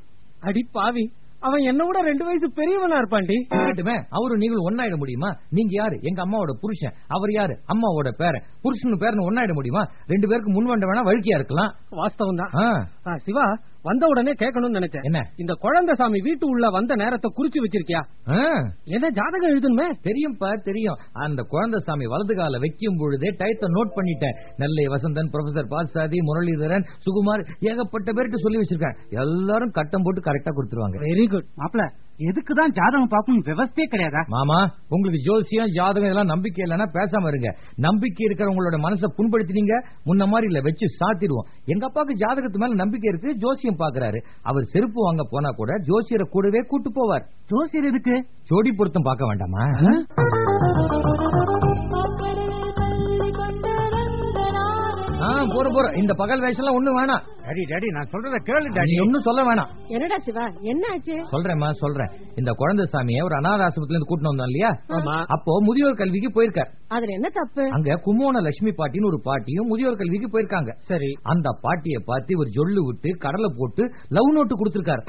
அடி பாவி அவன் என்ன விட ரெண்டு வயசு பெரியவனா இருப்பான்டி. இருக்கட்டுமே அவரு நீங்களும் ஒன்னாயிட முடியுமா? நீங்க யாரு? எங்க அம்மாவோட புருஷன். அவர் யாரு? அம்மாவோட பேரன். புருஷன் பேரன் ஒன்னாயிட முடியுமா? ரெண்டு பேருக்கு முன்வண்ட வேணா வழுக்கியா இருக்கலாம். வாஸ்தவம் தான் சிவா வந்த உடனே கேட்கணும்னு நினைச்சேன். என்ன? இந்த குழந்தை சாமி வீட்டு உள்ள வந்த நேரத்தை குறிச்சு வச்சிருக்கியா? என்ன ஜாதகம் எழுதணுமே? தெரியும்பா தெரியும். அந்த குழந்தை சாமி வலது கால வைக்கும் பொழுதே டயத்தை நோட் பண்ணிட்டேன். நெல்லை வசந்தன் ப்ரொஃபசர் பாசாதி முரளிதரன் சுகுமார் ஏகப்பட்ட பேர்கிட்ட சொல்லி வச்சிருக்கேன் எல்லாரும் கட்டம் போட்டு கரெக்டா கொடுத்துருவாங்க. வெரி குட் எதுக்குதான் ஜாதகம் பார்க்கணும் விவசாயே கிடையாதா? மாமா உங்களுக்கு ஜோசியம் ஜாதகம் இதெல்லாம் நம்பிக்கை இல்லைன்னா பேசாம இருங்க. நம்பிக்கை இருக்கிறவங்களோட மனசை புண்படுத்தினீங்க முன்ன மாதிரி இல்ல வச்சு சாத்திடுவோம். எங்க அப்பாவுக்கு ஜாதகத்து மேல நம்பிக்கை இருக்கு ஜோசியம் பாக்குறாரு. அவர் செருப்பு வாங்க போனா கூட ஜோசியரை கூடவே கூட்டு போவார். ஜோசியர் எதுக்கு? ஜோடி பொருத்தம் பார்க்க வேண்டாமா? போற போற இந்த பகல் வயசுலாம் ஒண்ணு வேணாம். டாடி டாடி நான் சொல்றத கேளு நீ டாடி. ஒண்ணும் சொல்ல வேணாம். என்னடா சிவா? என்ன ஆச்சு? சொல்றேம்மா சொல்றேன். இந்த குழந்தை சாமியை ஒரு அனாத இருந்து கூட்டிட்டு வந்தோம் இல்லையா. அப்போ முதியோர் கல்விக்கு போயிருக்கார். அதுல என்ன தப்பு? அங்க கும்போண லட்சுமி பாட்டின்னு ஒரு பாட்டியும் முதியோர் கல்விக்கு போயிருக்காங்க. சரி. அந்த பாட்டிய பார்த்து இவர் ஜொல்லு விட்டு கடலை போட்டு லவ் நோட்டு கொடுத்திருக்காரு.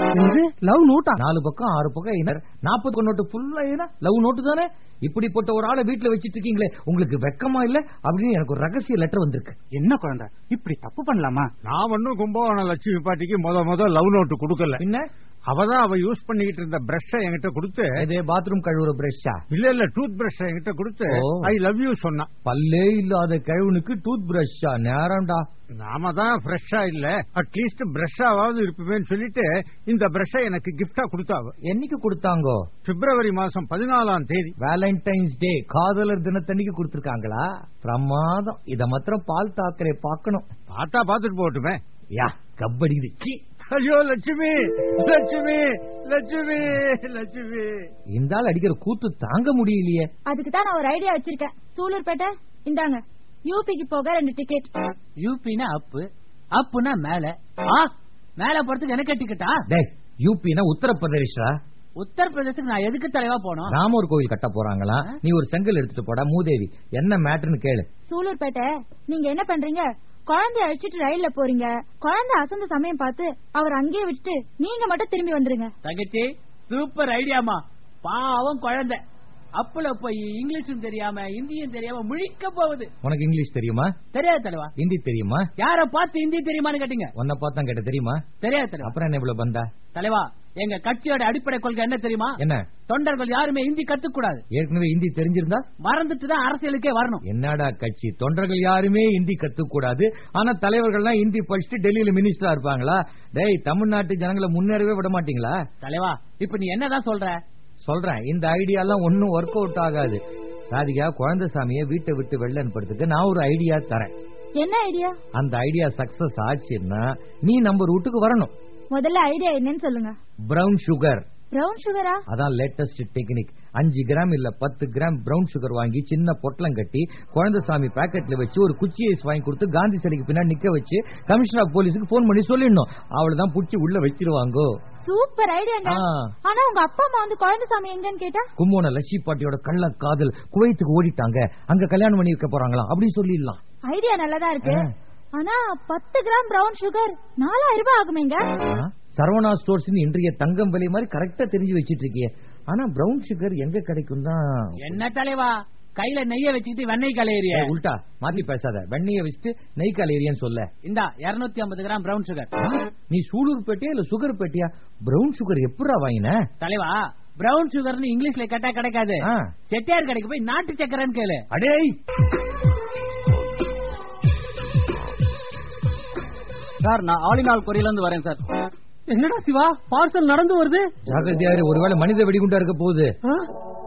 லவ் நோட்டா? நாலு பக்கம் ஆறு பக்கம் நாற்பது நோட்டு ஃபுல்லா லவ் நோட்டு தானே? இப்படிப்பட்ட ஒரு ஆளை வீட்டுல வச்சிட்டு இருக்கீங்களே உங்களுக்கு வெக்கமா இல்ல? அப்படின்னு எனக்கு ஒரு ரகசிய லெட்டர் வந்திருக்கு. என்ன குழந்தை இப்படி தப்பு பண்ணலாமா? நான் ஒன்னும் கும்பகோணம் லட்சுமி பாட்டிக்கு முத முத லவ் நோட்டு கொடுக்கல. பின்ன? அவதான் அவ யூஸ் பண்ணிக்கிட்டு இருந்த பிரஷ என்கிட்ட கொடுத்து இது பாத்ரூம் கழுவுற பிரஷ்ஷா இல்ல இல்ல டூத் பிரஷ் என்கிட்ட கொடுத்து. ஐ லவ் யூ சொன்னா பல்லே இல்லாத கழுவுனுக்கு டூத் பிரஷ்ஷா நேரம்டா. நாம தான் ஃப்ரெஷ்ஷா இல்ல அட்லீஸ்ட் பிரஷ்ஷாவது இருப்பேன்னு சொல்லிட்டு இந்த பிரஷ எனக்கு கிஃப்டா கொடுத்தாவ. என்னைக்கு கொடுத்தாங்கோ? பிப்ரவரி மாசம் பதினாலாம் தேதி. வேலண்டைன்ஸ் டே காதலர் தினத்தன்னைக்கு கொடுத்திருக்காங்களா? பிரமாதம். இத மாத்திரம் பால் தாக்கரே பார்க்கணும். பார்த்தா பாத்துட்டு போகட்டுமே. யா கப்படிக்குது சீ. ஐயோ லட்சுமி லட்சுமி லட்சுமி லட்சுமி. இந்த ஆள் அடிக்கிற கூத்து தாங்க முடியலையே. அதுக்கு தான் நான் ஒரு ஐடியா வச்சிருக்கேன். சூலூர்பேட்டை இந்தாங்க. யூபிக்கு போக ரெண்டு டிக்கெட் யூபினா அப்பு அப்புனா மேல. ஆ மேல போறதுக்கு எனக்கு டிக்கெட்டா டேய் யூபினா உத்தரப்பிரதேஷா உத்தரப்பிரதேசத்துக்கு நான் எதுக்கு தலைவா போனோம்? ராமர் கோவில் கட்ட போறாங்களா? நீ ஒரு செங்கல் எடுத்துட்டு போடா மூதேவி. என்ன மேட்டர்னு கேளு. சூலூர்பேட்டை நீங்க என்ன பண்றீங்க? குழந்தைய அழைச்சிட்டு ரயில்ல போறீங்க. குழந்தை அசந்த சமயம் பார்த்து அவர் அங்கேயே விட்டுட்டு நீங்க மட்டும் திரும்பி வந்துருங்க. தங்கச்சி சூப்பர் ஐடியாமா பாவம் குழந்தை. அப்புல போய் இங்கிலீஷும் தெரியாம இந்தியும் தெரியாம முழிக்க போகுது. உனக்கு இங்கிலீஷ் தெரியுமா? தெரியாது தலைவா. ஹிந்தி தெரியுமா? யார பார்த்து இந்தி தெரியுமான்னு கேட்டீங்க? உன்னை பார்த்தா கேட்ட தெரியுமா? தெரியாது தலைவா. அப்புறம் என்ன இவ்வளவு பந்தா? தலைவா எங்க கட்சியோட அடிப்படை கொள்கை என்ன தெரியுமா? என்ன? தொண்டர்கள் யாருமே இந்தி கத்துக்க கூடாது ஏற்கனவே ஹிந்தி தெரிஞ்சிருந்தா? மறந்துட்டு தான் அரசியலுக்கே வரணும். என்னடா கட்சி? தொண்டர்கள் யாருமே ஹிந்தி கத்துக்க கூடாது ஆனா தலைவர்கள்லாம் ஹிந்தி படிச்சுட்டு டெல்லியில மினிஸ்டரா இருப்பாங்களா? டேய் தமிழ்நாட்டு ஜனங்களை முன்னேறவே விட மாட்டீங்களா? தலைவா இப்ப நீ என்னதான் சொல்ற? சொல்றேன். இந்த ஐடியா எல்லாம் ஒன்னும் ஒர்க் அவுட் ஆகாது. ராதிகா குழந்தை சாமியை வீட்டை விட்டு வெளில அனுப்புறதுக்கு நான் ஒரு ஐடியா தரேன். என்ன ஐடியா அந்த ஐடியா சக்சஸ் ஆச்சுன்னா நீ நம்ம ரூட்டுக்கு வரணும். முதல்ல ஐடியா என்னன்னு சொல்லுங்க. பிரவுன் சுகர் பிரவுன் சுகரா அதான் லேட்டஸ்ட் டெக்னிக் அஞ்சு கிராம் இல்ல பத்து கிராம் பிரவுன் சுகர் வாங்கி சின்ன பொட்டலம் கட்டி குழந்தைசாமி பாக்கெட்ல வச்சு ஒரு குச்சி ஐஸ் வாங்கி கொடுத்து காந்தி சிலைக்கு பின்னாடி நிக்க வச்சு கமிஷனர் ஆஃப் போலீஸுக்கு போன் பண்ணி சொல்லிடணும். அவளதான் புடிச்சு உள்ள வச்சிருவாங்கோ. சூப்பர் ஐடியாங்க ஆ. ஆனா உங்க அப்பா அம்மா வந்து குழந்தைசாமி எங்கன்னு கேட்டா? கும்போன லட்சி பாட்டியோட கள்ள காதல் குவைத்துக்கு ஓடிட்டாங்க. அங்க கல்யாணம் பண்ணி வைக்க போறாங்களாம் அப்படி சொல்லிடலாம். ஐடியா நல்லதா இருக்கு. ஆனா பத்து கிராம் பிரவுன் சுகர் நாலாயிரம் ரூபாய் ஆகுமேங்க? சரவணா ஸ்டோர்ஸ் இன்றைய தங்கம் விலை மாதிரி கரெக்டா தெரிஞ்சு வச்சிட்டு இருக்கியே. ஆனா பிரவுன் சுகர் எங்க கிடைக்கும் தான் என்ன தலைவா? கையில நெய்ய வச்சுக்கிட்டு வெண்ணெய் கலையறிய உல்டா மாத்தி பேசாத. வெண்ணைய வச்சுட்டு நெய் காலேரியன்னு சொல்ல. இந்தா 250 ஐம்பது கிராம் பிரவுன் சுகர் நீ சூலூர் பேட்டியா இல்ல சுகர் பேட்டியா? பிரவுன் சுகர் எப்படா வாங்கின? தலைவா பிரவுன் சுகர்னு இங்கிலீஷ்ல கேட்டா கிடைக்காது. செட்டியார் கடைக்கு போய் நாட்டு சக்கரைன்னு கேளு. அடேய்! சார் நான் ஆளினால் கொரியில இருந்து வரேன் சார். என்னடா சிவா பார்சல் நடந்து வருது? ஜாகிரதையாரு ஒருவேளை மனித வெடிகுண்டா இருக்க போகுது.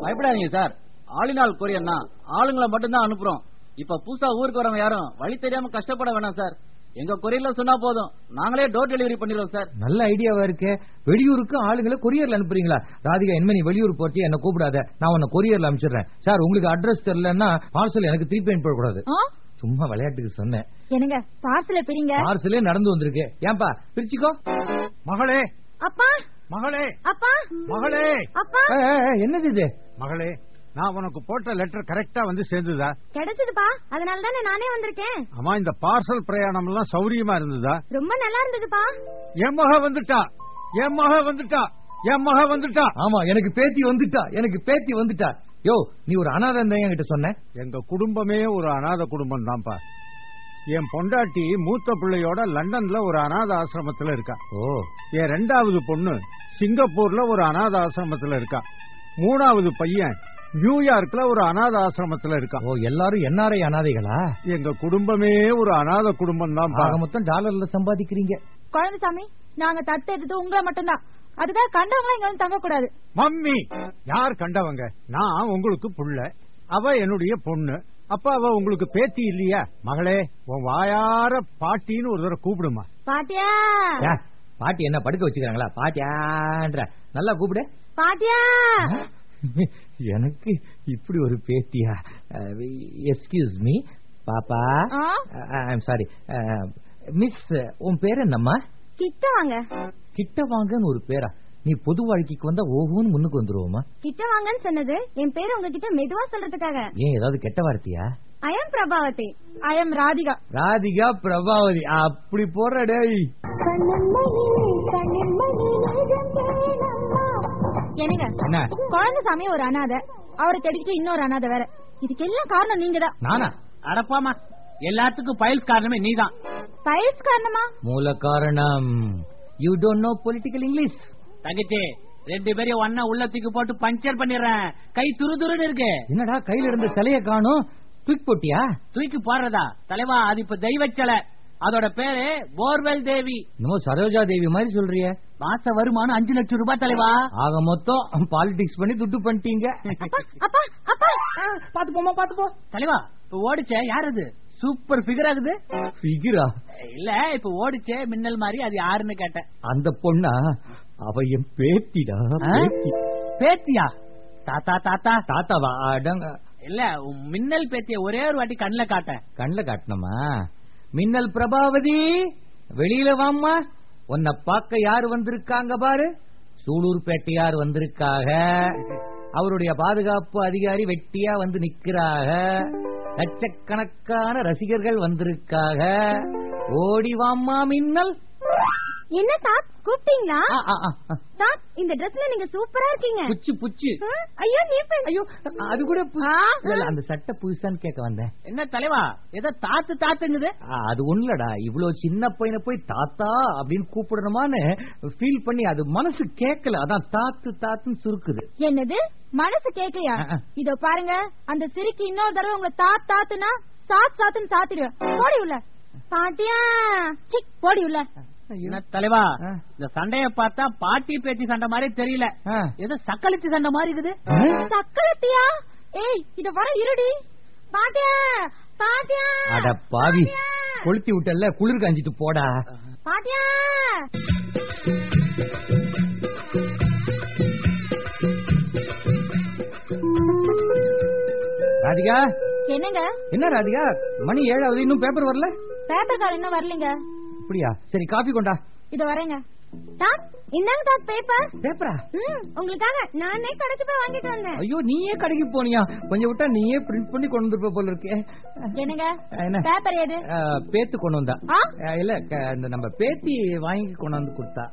பயப்படாதீங்க சார். ஆளினால் கொரியன்னா ஆளுங்களை மட்டும்தான் அனுப்புறோம். இப்ப புதுசா ஊருக்கு வரவங்க யாரும் வழி தெரியாம கஷ்டப்பட வேணாம் சார். எங்க கொரியர்ல சொன்னா போதும். நாங்களே டோர் டெலிவரி பண்ணிடுவோம் சார். நல்ல ஐடியாவா இருக்கே. வெளியூருக்கு ஆளுங்களை கொரியர்ல அனுப்புறீங்களா? ராதிகா என்ன நீ வெளியூர் போச்சு என்ன கூப்பிடாத. நான் உன்னை கொரியர்ல அனுப்பிச்சிடுறேன். சார் உங்களுக்கு அட்ரஸ் தெரியலன்னா பார்சல் எனக்கு திருப்பி அனுப்பிடக்கூடாது? சும்மா விளையாட்டுக்கு சொன்னேன். என்னங்க பார்சல பிரிங்க. பார்சலே நடந்து வந்திருக்கு. ஏன்பா பிரிச்சுக்கோ. மகளே. அப்பா. மகளே. அப்பா. மகளே. அப்பா. என்னது இது? மகளே நான் உனக்கு போட்ட லெட்டர் கரெக்டா வந்து சேர்ந்துதா? கிடைச்சதுப்பா. அதனால தானே நானே வந்திருக்கேன். ஆமா இந்த பார்சல் பிரயாணம் எல்லாம் சௌரியமா இருந்ததா? ரொம்ப நல்லா இருந்ததுப்பா. என் மக வந்துட்டா. என் மக வந்துட்டா. என் மக வந்துட்டா. ஆமா எனக்கு பேத்தி வந்துட்டா. எனக்கு பேத்தி வந்துட்டா. யோ நீ ஒரு அனாதம் தான் என்கிட்ட சொன்ன? எங்க குடும்பமே ஒரு அநாத குடும்பம் தான்ப்பா. என் பொண்டாட்டி மூத்த பிள்ளையோட லண்டன்ல ஒரு அநாத ஆசிரமத்துல இருக்கா. ஓ. என் ரெண்டாவது பொண்ணு சிங்கப்பூர்ல ஒரு அநாத ஆசிரமத்துல இருக்கா. மூணாவது பையன் நியூயார்க்ல ஒரு அநாத ஆசிரமத்துல இருக்கா. ஓ எல்லாரும் என்ஆர்ஐ அனாதைகளா? எங்க குடும்பமே ஒரு அநாத குடும்பம் தான் ஆக மொத்தம் டாலர்ல சம்பாதிக்கிறீங்க. குழந்தைசாமி நாங்க தத்து எடுத்தது உங்களை மட்டும்தான். அதுக்காக கண்டவங்க இங்க வந்து தங்க கூடாது மம்மி யார் கண்டவங்க? நான் உங்களுக்கு புள்ள அவ என்னுடைய பொண்ணு. அப்ப அவ உங்களுக்கு பேத்தி இல்லையா? மகளே உன் வாயார பாட்டின்னு ஒரு தடவை கூப்பிடுமா. பாட்டியா? பாட்டி என்ன படுக்க வச்சுக்கிறாங்களா? பாட்டியான்ற நல்லா கூப்பிடு. பாட்டியா? எனக்கு இப்படி ஒரு பேத்தியா? எஸ்கியூஸ் மீ பாப்பா? ஐம் சாரி மிஸ் உன் பேர் என்னம்மா? கிட்ட வாங்க கிட்ட வாங்கன்னு ஒரு பேரா? நீ பொது வாழ்க்கைக்கு வந்தா ஓஹோன்னு முன்னுக்கு வந்துருவோமா கிட்ட வாங்கன்னு சொன்னது என் பேரு உங்ககிட்ட மெதுவா சொல்றதுக்காக. ஏன் ஏதாவது கெட்ட வார்த்தையா? I am Prabhavati I am Radhika Radhika Prabhavati. அப்படி போற டேய். என்னங்க? என்ன? குழந்தைசாமி ஒரு அனாதை. அவரை தேடிக்கிட்டு இன்னொரு அனாதை வேற. இதுக்கு எல்லாம் காரணம் நீங்க தான் நானா அடப்பாமா எல்லாத்துக்கும் பயில்ஸ் காரணமே நீதான். பயிர்ஸ் காரணமா? மூல காரணம் you don't know political English தங்கச்சி ரெண்டு பேரையும் ஒன்னா உள்ள தூக்கி போட்டு பஞ்சர் பண்ணிடுறேன். கை துரு துருன்னு இருக்கு. என்னடா கையில இருந்த சிலைய காணும்? தூக்கி போட்டியா? தூக்கி போடுறதா? தலைவா அது இப்ப தெய்வ சிலை அதோட பேரு போர்வெல் தேவி. என்னமோ சரோஜா தேவி மாதிரி சொல்றிய. மாச வருமானம் அஞ்சு லட்சம் ரூபாய் தலைவா. ஆக மொத்தம் பாலிடிக்ஸ் பண்ணி துட்டு பண்ணிட்டீங்க. அப்பா அப்பா பாத்து போமா பாத்து போ தலைவா இப்ப ஓடிச்சே யார் அது? சூப்பர் ஃபிகர் ஆகுது ஃபிகரா இல்ல இப்ப ஓடிச்சே மின்னல் மாதிரி அது யாருன்னு கேட்டேன். அந்த பொண்ணா? அவ என் பேத்திடா பேத்தியா? தாத்தா தாத்தா? தாத்தாவா? அடங்க. இல்ல மின்னல் பேத்திய ஒரே ஒரு வாட்டி கண்ணுல காட்டேன். கண்ணுல காட்டணுமா? மின்னல் பிரபாவதி வெளியில வாம்மா. உன்னை பார்க்க யாரு வந்திருக்காங்க பாரு? சூலூர் பேட்டையார் வந்திருக்காக? அவருடைய பாதுகாப்பு அதிகாரி வெட்டியா வந்து நிக்கிறாக. லட்சக்கணக்கான ரசிகர்கள் வந்திருக்காக. ஓடி வாமா மின்னல். என்ன தாத்? கூப்பிட்டீங்களா. தாத் இந்த ட்ரெஸ்ல நீங்க சூப்பரா இருக்கீங்க. புச்சு புச்சு. ஐயோ நீ. ஐயோ அது கூட அந்த சட்டை புதுசான்னு கேட்க வந்தேன். என்ன தலைவா? ஏதோ தாத்து தாத்துங்குது. அது ஒண்ணுலடா. இவ்வளவு சின்ன பையனை போய் தாத்தா அப்படின்னு கூப்பிடணுமான்னு ஃபீல் பண்ணி அது மனசு கேட்கல. அதான் தாத்து தாத்துன்னு சுருக்குது. என்னது? மனசு ஆ. இதோ பாருங்க. அந்த சிரிக்கு இன்னொரு தடவை உங்களை தாத் தாத்துனா சாத் சாத்துன்னு சாத்திடுவேன் போடி உள்ள. பாட்டியா? சிக் போடி உள்ள. தலைவா இந்த சண்டைய பார்த்தா பாட்டி பேச்சு சண்டை மாதிரி தெரியல. ஏதோ சக்களத்தி சண்டை மாதிரி இருக்குது. சக்களத்தியா? ஏய் இத வர இருடி. பாட்டியா பாட்டியா அட பாவி. கொளுத்தி விட்டல குளிர் காஞ்சிட்டு போடா. பாட்டியா. ராதிகா? என்னங்க? என்ன ராதிகா? மணி ஏழாவது இன்னும் பேப்பர் வரல? பேப்பர் கால் இன்னும் வரலீங்க. அப்படியா சரி காபி கொண்டா. இது வரேங்க. டாட் இந்தாங்க பேப்பர் பேப்பரா ம் உங்களுக்காக நானே கடைக்கு போய் வாங்கிட்டு வந்தேன். ஐயோ நீயே கடைக்கு போனியா? கொஞ்சம் விட்டா நீயே பிரிண்ட் பண்ணி கொண்டு வந்துருப்ப போல இருக்கே. என்னங்க? என்ன? பேப்பர் எது அஹ், பேத்து கொண்டு வந்தா. இல்ல இந்த நம்ம பேத்தி வாங்கி கொண்டு வந்து கொடுத்தா.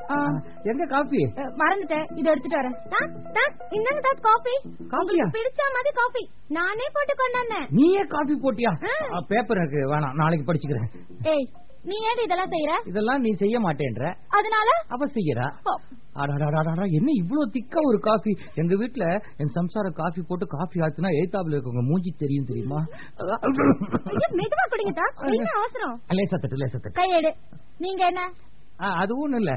எங்க காபி? மறந்துட்டேன். இதை எடுத்துட்டு வரேன். டாட் டாட் இந்தாங்க காஃபியா? உங்களுக்கு பிடிச்ச மாதிரி காஃபி நானே போட்டு கொண்டு வந்தேன். நீயே காபி போட்டியா? பேப்பர் எனக்கு வேணாம் நாளைக்கு படிச்சுக்கிறேன். ஏய் நீ ஏன் இதெல்லாம் செய்யற இதெல்லாம் நீ செய்ய மாட்டேன்ற. அதனால? அவ செய்யறா. என்ன இவ்ளோ திக்கா ஒரு காஃபி? எங்க வீட்ல என் சம்சார காஃபி போட்டு காஃபி ஆத்துனா எய்தாப்புல இருக்கவங்க மூஞ்சி தெரியும் தெரியுமா? மெதுவா குடிங்க டாட் என்ன அவசரம்? லேசா தட்டு லேசா தட்டு. கையெடு நீங்க என்ன? அது ஒண்ணும் இல்ல.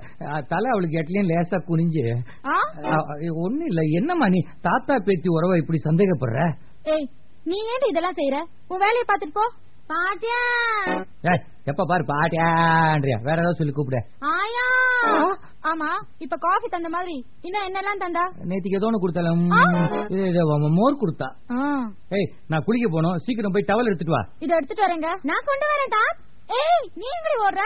தலை அவளுக்கு எட்லயும் லேசா குனிஞ்சு. ஒண்ணும் இல்ல. என்னம்மா நீ தாத்தா பேத்தி உறவை இப்படி சந்தேகப்படுற? ஏய் நீ ஏன் இதெல்லாம் செய்யற உன் வேலையை பார்த்துட்டு போ. பாட்டியா எப்ப பாரு பாட்டியான்றியா வேற ஏதாவது சொல்லி கூப்பிட ஆயா ஆமா இப்ப காஃபி தந்த மாதிரி இன்னும் என்னெல்லாம் தந்தா நேத்திக்கு ஏதோ ஒண்ணு கொடுத்தால மோர் கொடுத்தா ஏய் நான் குளிக்க போனோம் சீக்கிரம் போய் டவல் எடுத்துட்டு வா இத எடுத்துட்டு வரேங்க நான் கொண்டு வரேன் டாட் ஏய் நீ எங்கடி ஓடுற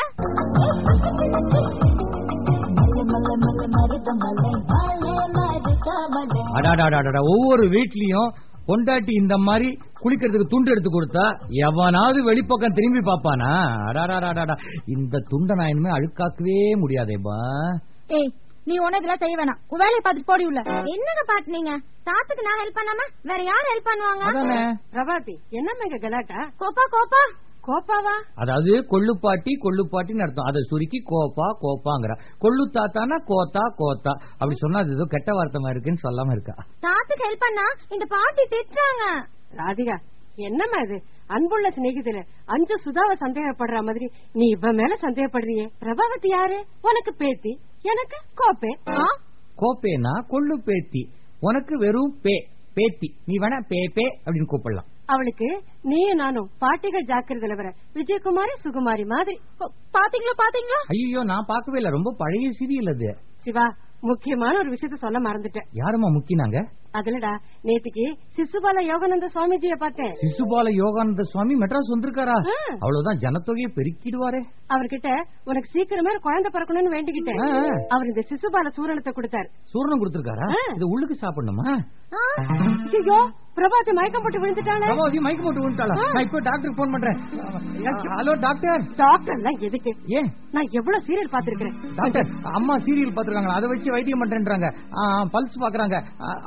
அடாடாடாடா ஒவ்வொரு வீட்லயும் பொண்டாட்டி இந்த மாதிரி குளிக்கிறதுக்கு துண்டு எடுத்து கொடுத்தா எவனாவது வெளிப்பக்கம் திரும்பி பாப்பானா அடாடாடாடா இந்த துண்டை நான் இனிமே அழுக்காக்கவே முடியாதேப்பா ஏய் நீ இதெல்லாம் செய்ய வேணாம். உன் வேலையை பார்த்துட்டு போடி உள்ள. என்னங்க பாட்டு நீங்க? தாத்துக்கு நான் ஹெல்ப் பண்ணாம வேற யார் ஹெல்ப் பண்ணுவாங்க? பிரபாதி என்னம்மா இங்க கலாட்டா? கோப்பா கோப்பா கோப்பாவா? அதாவது கொள்ளுப்பாட்டி கொள்ளுப்பாட்டின்னு அர்த்தம். அதை சுருக்கி கோப்பா கோப்பாங்கிற. கொள்ளு தாத்தானா கோத்தா கோத்தா. அப்படி சொன்னா அது ஏதோ கெட்ட வார்த்தை இருக்குன்னு சொல்லாம இருக்கா? தாத்துக்கு ஹெல்ப் பண்ணா இந்த பாட்டி திட்டுறாங்க. ராதிகா என்னம்மா இது? அன்புள்ள சிநேகிதல அஞ்சு சுதாவை சந்தேகப்படுற மாதிரி. நீ இவ மேல சந்தேகப்படுறியே. பிரபாவதி யாரு? உனக்கு பேத்தி. எனக்கு கோப்பே. ஆ? கோப்பேனா? கொள்ளு பேத்தி. உனக்கு வெறும் பே பேத்தி. நீ வேணா பே பே அப்படின்னு கூப்பிடலாம். அவளுக்கு நீயும் நானும் பாட்டிகள் ஜாக்கிரதையில வர விஜயகுமாரி சுகுமாரி மாதிரி. பாத்தீங்களா பாத்தீங்களா? ஐயோ நான் பார்க்கவே இல்ல. ரொம்ப பழைய சீரியல் அது. சிவா முக்கியமான ஒரு விஷயத்த சொல்ல மறந்துட்டேன். யாரும்மா முக்கினாங்க அதுலடா நேத்துக்கு சிசுபால யோகானந்த சுவாமிஜிய பார்த்தேன். சிசுபால யோகானந்த சுவாமி மெட்ராஸ் வந்திருக்காரா. அவ்வளவுதான் ஜனத்தொகையை பெருக்கிடுவாரே. அவர்கிட்ட உனக்கு சீக்கிரமே குழந்தை பிறக்கணும்னு வேண்டிக்கிட்டேன். அவர் இந்த சிசுபால சூரணத்தை கொடுத்தாரு. சூரணம் கொடுத்திருக்காரா. இது உள்ளுக்கு சாப்பிடணுமா? ஐயோ பிரபாத்தி மயக்கம் போட்டு விழுந்துட்டானே? பிரபாவதி மயக்க போட்டு ஆ. நான் இப்போ டாக்டருக்கு போன் பண்றேன். Hello doctor? டாக்டர் எல்லாம் எதுக்கு? ஏன்? நான் எவ்வளவு சீரியல் பாத்திருக்கிறேன் டாக்டர் அம்மா சீரியல் பாத்துருக்காங்க அதை வச்சு வைத்தியம் பண்றேன்றாங்க. பல்ஸ் பாக்குறாங்க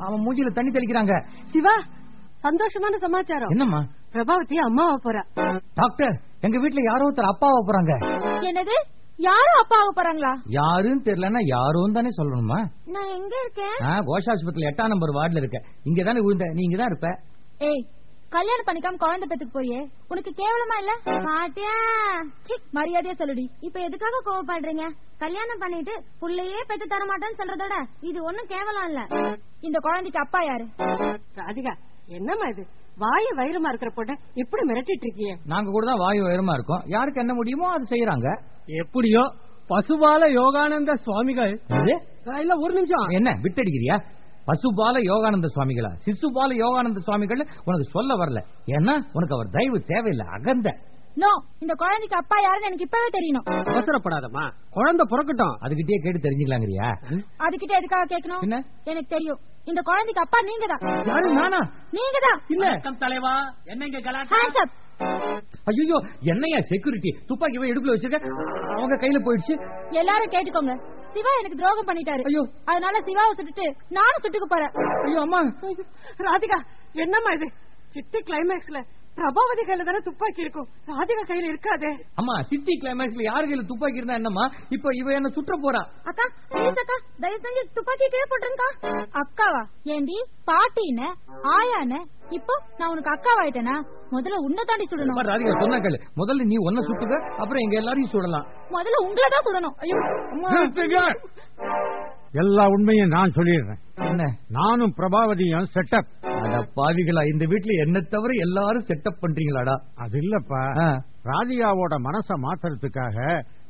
அவன் மூஞ்சில தண்ணி தெளிக்கிறாங்க. சிவா சந்தோஷமான சமாச்சாரம். என்னம்மா? பிரபாவதி அம்மாவா போறா. டாக்டர் எங்க வீட்டுல யாரோ ஒருத்தர் அப்பாவை போறாங்க. என்னது? யாரும் அப்பாவை போறாங்களா? யாருன்னு தெரியலன்னா யாரும் தானே சொல்லணுமா? நான் எங்க இருக்கேன்? ஆ, கோஷாஸ்பத்திரியில எட்டாம் நம்பர் வார்டுல இருக்க இங்க தானே விழுந்த நீ இங்க தான் இருப்ப. ஏய் கல்யாணம் பண்ணிக்காம குழந்தை பெத்துக்கு போயே உனக்கு கேவலமா இல்ல? பாட்டியா மரியாதையா சொல்லுடி. இப்ப எதுக்காக கோவப்படுறீங்க? கல்யாணம் பண்ணிட்டு புள்ளையே பெத்து தர மாட்டேன்னு சொல்றதோட இது ஒண்ணும் கேவலம் இல்ல. இந்த குழந்தைக்கு அப்பா யாரு? ராதிகா என்னம்மா இது? வாய வயிறுமா இருக்கிற பொண்ண இப்படி மிரட்டிட்டு இருக்கியே? நாங்க கூட தான் வாயு உயரமா இருக்கோம். யாருக்கு என்ன முடியுமோ அது செய்யறாங்க எப்படியோ பசுபால யோகானந்த சுவாமிகள்? இல்ல ஒரு நிமிஷம். என்ன விட்டடிக்கிறியா? பசுபால யோகானந்த சுவாமிகளா? சிசுபால யோகானந்த சுவாமிகள் உனக்கு சொல்ல வரல. ஏன்னா உனக்கு அவர் தயவு தேவையில்லை அகந்த. நோ இந்த குழந்தைக்கு அப்பா யாருன்னு எனக்கு இப்பவே தெரியணும். அவசரப்படாதம்மா. குழந்தை பிறக்கட்டும். அதுகிட்டயே கேட்டு தெரிஞ்சுக்கலாங்கிறியா? அதுகிட்ட எதுக்காக கேட்கணும்? என்ன? எனக்கு தெரியும். இந்த குழந்தைக்கு அப்பா நீங்க தான் யாரு நானா? நீங்க தான் இல்ல தலைவா. என்னங்க கலாட்டா? ஐயோ என்னையா செக்யூரிட்டி துப்பாக்கி போய் இடுப்புல வச்சிருக்க? அவங்க கையில போயிடுச்சு. எல்லாரும் கேட்டுக்கோங்க. சிவா எனக்கு துரோகம் பண்ணிட்டாரு. ஐயோ. அதனால சிவாவை சுட்டுட்டு நானும் சுட்டுக்கு போறேன். ஐயோ அம்மா. ராதிகா என்னம்மா இது? சித்தி கிளைமேக்ஸ்ல பிரபாவதி கையில தானே துப்பாக்கி இருக்கும்? ராதிகா கையில இருக்காதே. அம்மா சிட்டி கிளைமேக்ஸ்ல யாரு கையில துப்பாக்கி இருந்தா என்னம்மா? இப்ப இவ என்ன சுற்ற போறா? அக்கா ப்ளீஸ் அக்கா தயவு செஞ்சு துப்பாக்கி கீழே அக்காவா? ஏண்டி பாட்டின்னு ஆயான்னு இப்போ நான் உனக்கு அக்காவாயிட்டேனா? முதல்ல உன்னை தாண்டி சுடணும். ராதிகா சொன்னா கேளு. முதல்ல நீ ஒன்ன சுட்டுக்க அப்புறம் எங்க எல்லாரையும் சுடலாம். முதல்ல உங்களை தான் சுடணும். ஐயோ எல்லா உண்மையும் நான் சொல்லிடுறேன். என்ன? நானும் பிரபாவதியும் செட்டப் அட பாவிகளா இந்த வீட்ல என்ன தவிர எல்லாரும் செட்டப் பண்றீங்களாடா? அது இல்லப்பா. ராதிகாவோட மனச மாத்துறதுக்காக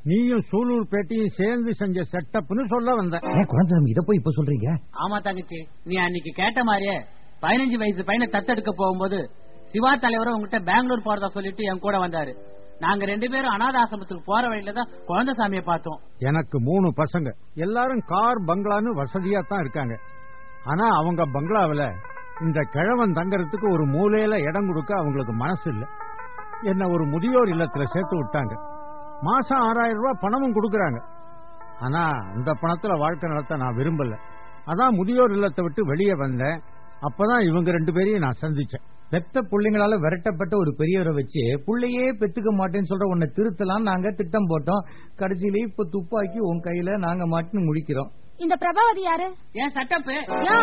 நீயும் சூலூர் பேட்டியும் சேர்ந்து செஞ்ச செட்டப்னு சொல்ல வந்த ஏன் குழந்தை இத போய் இப்ப சொல்றீங்க? ஆமா தங்கச்சி நீ அன்னைக்கு கேட்ட மாதிரியே பதினஞ்சு வயசு பையனை தத்தெடுக்க போகும்போது சிவா தலைவரும் உங்ககிட்ட பெங்களூர் போறதா சொல்லிட்டு என் கூட வந்தாரு. நாங்க ரெண்டு பேரும் அனாதாசிரமத்துக்கு போற வழியில தான் குழந்தை சாமியை பார்த்தோம். எனக்கு மூணு பசங்க. எல்லாரும் கார் பங்களான்னு வசதியா தான் இருக்காங்க. ஆனா அவங்க பங்களாவில இந்த கிழவன் தங்கறதுக்கு ஒரு மூலையில இடம் கொடுக்க அவங்களுக்கு மனசு இல்ல. என்ன ஒரு முதியோர் இல்லத்துல சேர்த்து விட்டாங்க. மாசம் ஆறாயிரம் ரூபாய் பணமும் கொடுக்கறாங்க. ஆனா அந்த பணத்துல வாழ்க்கை நடத்த நான் விரும்பல. அதான் முதியோர் இல்லத்தை விட்டு வெளியே வந்தேன். அப்பதான் இவங்க ரெண்டு பேரையும் நான் சந்திச்சேன். பெத்த புள்ளைங்களால விரட்டப்பட்ட ஒரு பெரியவரை வச்சு புள்ளையே பெத்துக்க மாட்டேன்னு சொல்ற உன்னை திருத்தலாம் நாங்க திட்டம் போட்டோம். கடைசியில இப்ப துப்பாக்கி உன் கையில நாங்க மாட்டுன்னு முடிக்கிறோம். இந்த பிரபாவதி யாரு? ஏன் சட்டப்பு? யோ.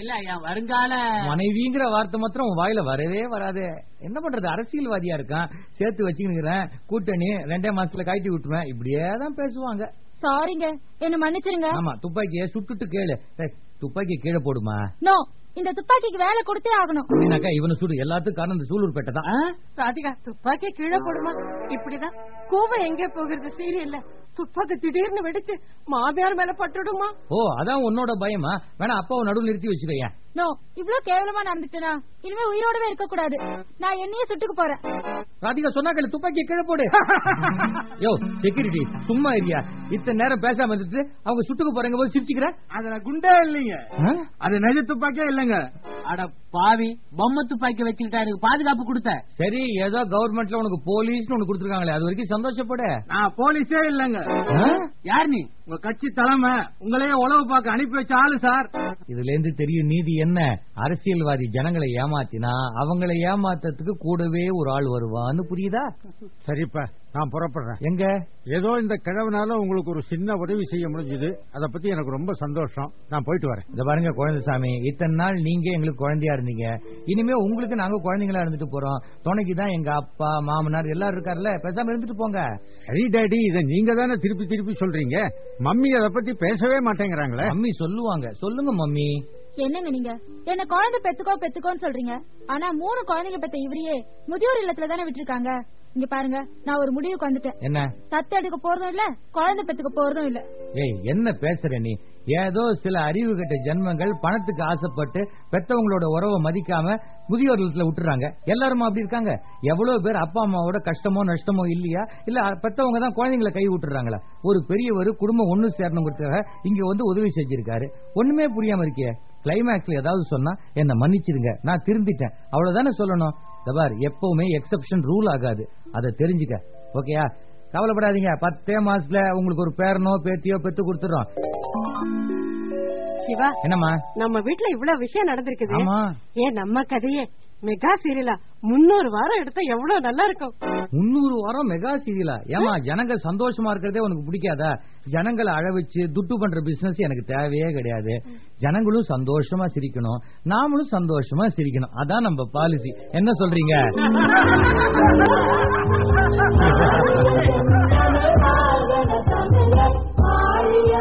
இல்ல என் வருங்கால மனைவிங்கிற வார்த்தை மாத்திரம் உன் வாயில வரவே வராதே. என்ன பண்றது? அரசியல்வாதியா இருக்கான். சேர்த்து வச்சுக்கிறேன் கூட்டணி ரெண்டே மாசத்துல காய்ச்சி விட்டுருவேன். இப்படியே தான் பேசுவாங்க. சாரிங்க என்ன மன்னிச்சிருங்க. ஆமா துப்பாக்கிய சுட்டுட்டு கேளு. துப்பாக்கி கீழே போடுமா? நோ இந்த துப்பாக்கிக்கு வேலை கொடுத்தே ஆகணும். அப்படின்னாக்கா இவனை சுடு. எல்லாத்துக்கும் காரணம் இந்த சூலூர் பேட்டை தான். ராதிகா துப்பாக்கி கீழே போடுமா? இப்படிதான். கோவம் எங்க போகிறது? சீரியல்ல துப்பாக்கி திடீர்னு வெடிச்சு மாமியார் மேல பட்டுடுமா? ஓ அதான் உன்னோட பயமா? வேணா அப்பாவை நடுவில் நிறுத்தி வச்சுக்கோங்க நோ இவ்ளோ கேவலமா நடந்துட்டேனா இனிமே உயிரோடவே இருக்க கூடாது. நான் என்னையே சுட்டுக்கு போறேன். ராதிகா சொன்னாக்கள் துப்பாக்கியை கீழே போடு. யோ செக்யூரிட்டி சும்மா இருக்கியா? இத்தனை நேரம் பேசாம இருந்துட்டு அவங்க சுட்டுக்கு போறங்க போது சிரிச்சுக்கிற? அதுல குண்டே இல்லைங்க. அது நிஜ துப்பாக்கியே இல்லைங்க அட பாவி பொம்மை துப்பாக்கி வச்சுக்கிட்டா எனக்கு பாதுகாப்பு கொடுத்த. சரி ஏதோ கவர்மெண்ட்ல உனக்கு போலீஸ்னு ஒண்ணு கொடுத்துருக்காங்களே. அது வரைக்கும் சந்தோஷப்படு. நான் போலீஸே இல்லைங்க. யார் நீ? உங்க கட்சி தலைமை உங்களையே உளவு பார்க்க அனுப்பி வச்ச ஆளு சார். இதுல இருந்து தெரியும் நீதி என்ன? அரசியல்வாதி ஜனங்களை ஏமாத்தினா அவங்களை ஏமாத்தறதுக்கு கூடவே ஒரு ஆள் வருவான்னு புரியுதா? சரிப்பா நான் புறப்படுறேன். எங்க? ஏதோ இந்த கிழவனால உங்களுக்கு ஒரு சின்ன உதவி செய்ய முடிஞ்சது. அத பத்தி எனக்கு ரொம்ப சந்தோஷம். நான் போயிட்டு வரேன். இந்த பாருங்க குழந்தைசாமி இத்தனை நாள் நீங்க எங்களுக்கு குழந்தையா இருந்தீங்க. இனிமே உங்களுக்கு நாங்க குழந்தைங்களா இருந்துட்டு போறோம். துணைக்கு தான் எங்க அப்பா மாமனார் எல்லாரும் இருக்காருல்ல பேசாம இருந்துட்டு போங்க. சரி டாடி இத நீங்க தானே திருப்பி திருப்பி சொல்றீங்க? மம்மி அத பத்தி பேசவே மாட்டேங்கிறாங்களே. மம்மி சொல்லுவாங்க. சொல்லுங்க மம்மி. என்னங்க நீங்க? என்ன குழந்தை பெத்துக்கோ பெத்துக்கோன்னு சொல்றீங்க. ஆனா மூணு குழந்தைங்க பெத்த இவரையே முதியோர் இல்லத்துல தானே விட்டுருக்காங்க. இங்க பாருங்க நான் ஒரு முடிவுக்கு வந்துட்டேன். என்ன? தத்து எடுக்க போறதும் இல்ல குழந்தை பெத்துக்க போறதும் இல்ல. ஏய் என்ன பேசுற நீ? ஏதோ சில அறிவு கெட்ட ஜென்மங்கள் பணத்துக்கு ஆசைப்பட்டு பெத்தவங்களோட உறவை மதிக்காம முதியோர் இல்லத்துல விட்டுறாங்க. எல்லாரும் அப்படி இருக்காங்க? எவ்வளவு பேர் அப்பா அம்மாவோட கஷ்டமோ நஷ்டமோ இல்லையா? இல்ல பெத்தவங்க தான் குழந்தைங்களை கை விட்டுறாங்களா? ஒரு பெரியவர் குடும்பம் ஒண்ணு சேரணுங்கிறதுக்காக இங்க வந்து உதவி செஞ்சிருக்காரு. ஒண்ணுமே புரியாம இருக்கியே கிளைமேக்ஸ்ல ஏதாவது சொன்னா என்ன மன்னிச்சிருங்க. நான் திருந்திட்டேன். அவ்வளவுதானே சொல்லணும்? எப்பவுமே எக்ஸப்ஷன் ரூல் ஆகாது. அதை தெரிஞ்சுக்க. ஓகேயா கவலைப்படாதீங்க. பத்தே மாசத்துல உங்களுக்கு ஒரு பேரனோ பேத்தியோ பெத்து கொடுத்துறோம் சிவா என்னம்மா? நம்ம வீட்ல இவ்வளவு விஷயம் நடந்திருக்குது. ஏன் நம்ம கதையே மெகா சீரியலா முன்னூறு வாரம் எடுத்தா எவ்வளவு நல்லா இருக்கும்? முன்னூறு வாரம் மெகா சீரியலா ஏமா ஜனங்கள் சந்தோஷமா இருக்கிறதே உனக்கு பிடிக்காதா? ஜனங்களை அழவச்சு துட்டு பண்ற பிசினஸ் எனக்கு தேவையே கிடையாது. ஜனங்களும் சந்தோஷமா சிரிக்கணும். நாமளும் சந்தோஷமா சிரிக்கணும். அதான் நம்ம பாலிசி என்ன சொல்றீங்க? ஆரிய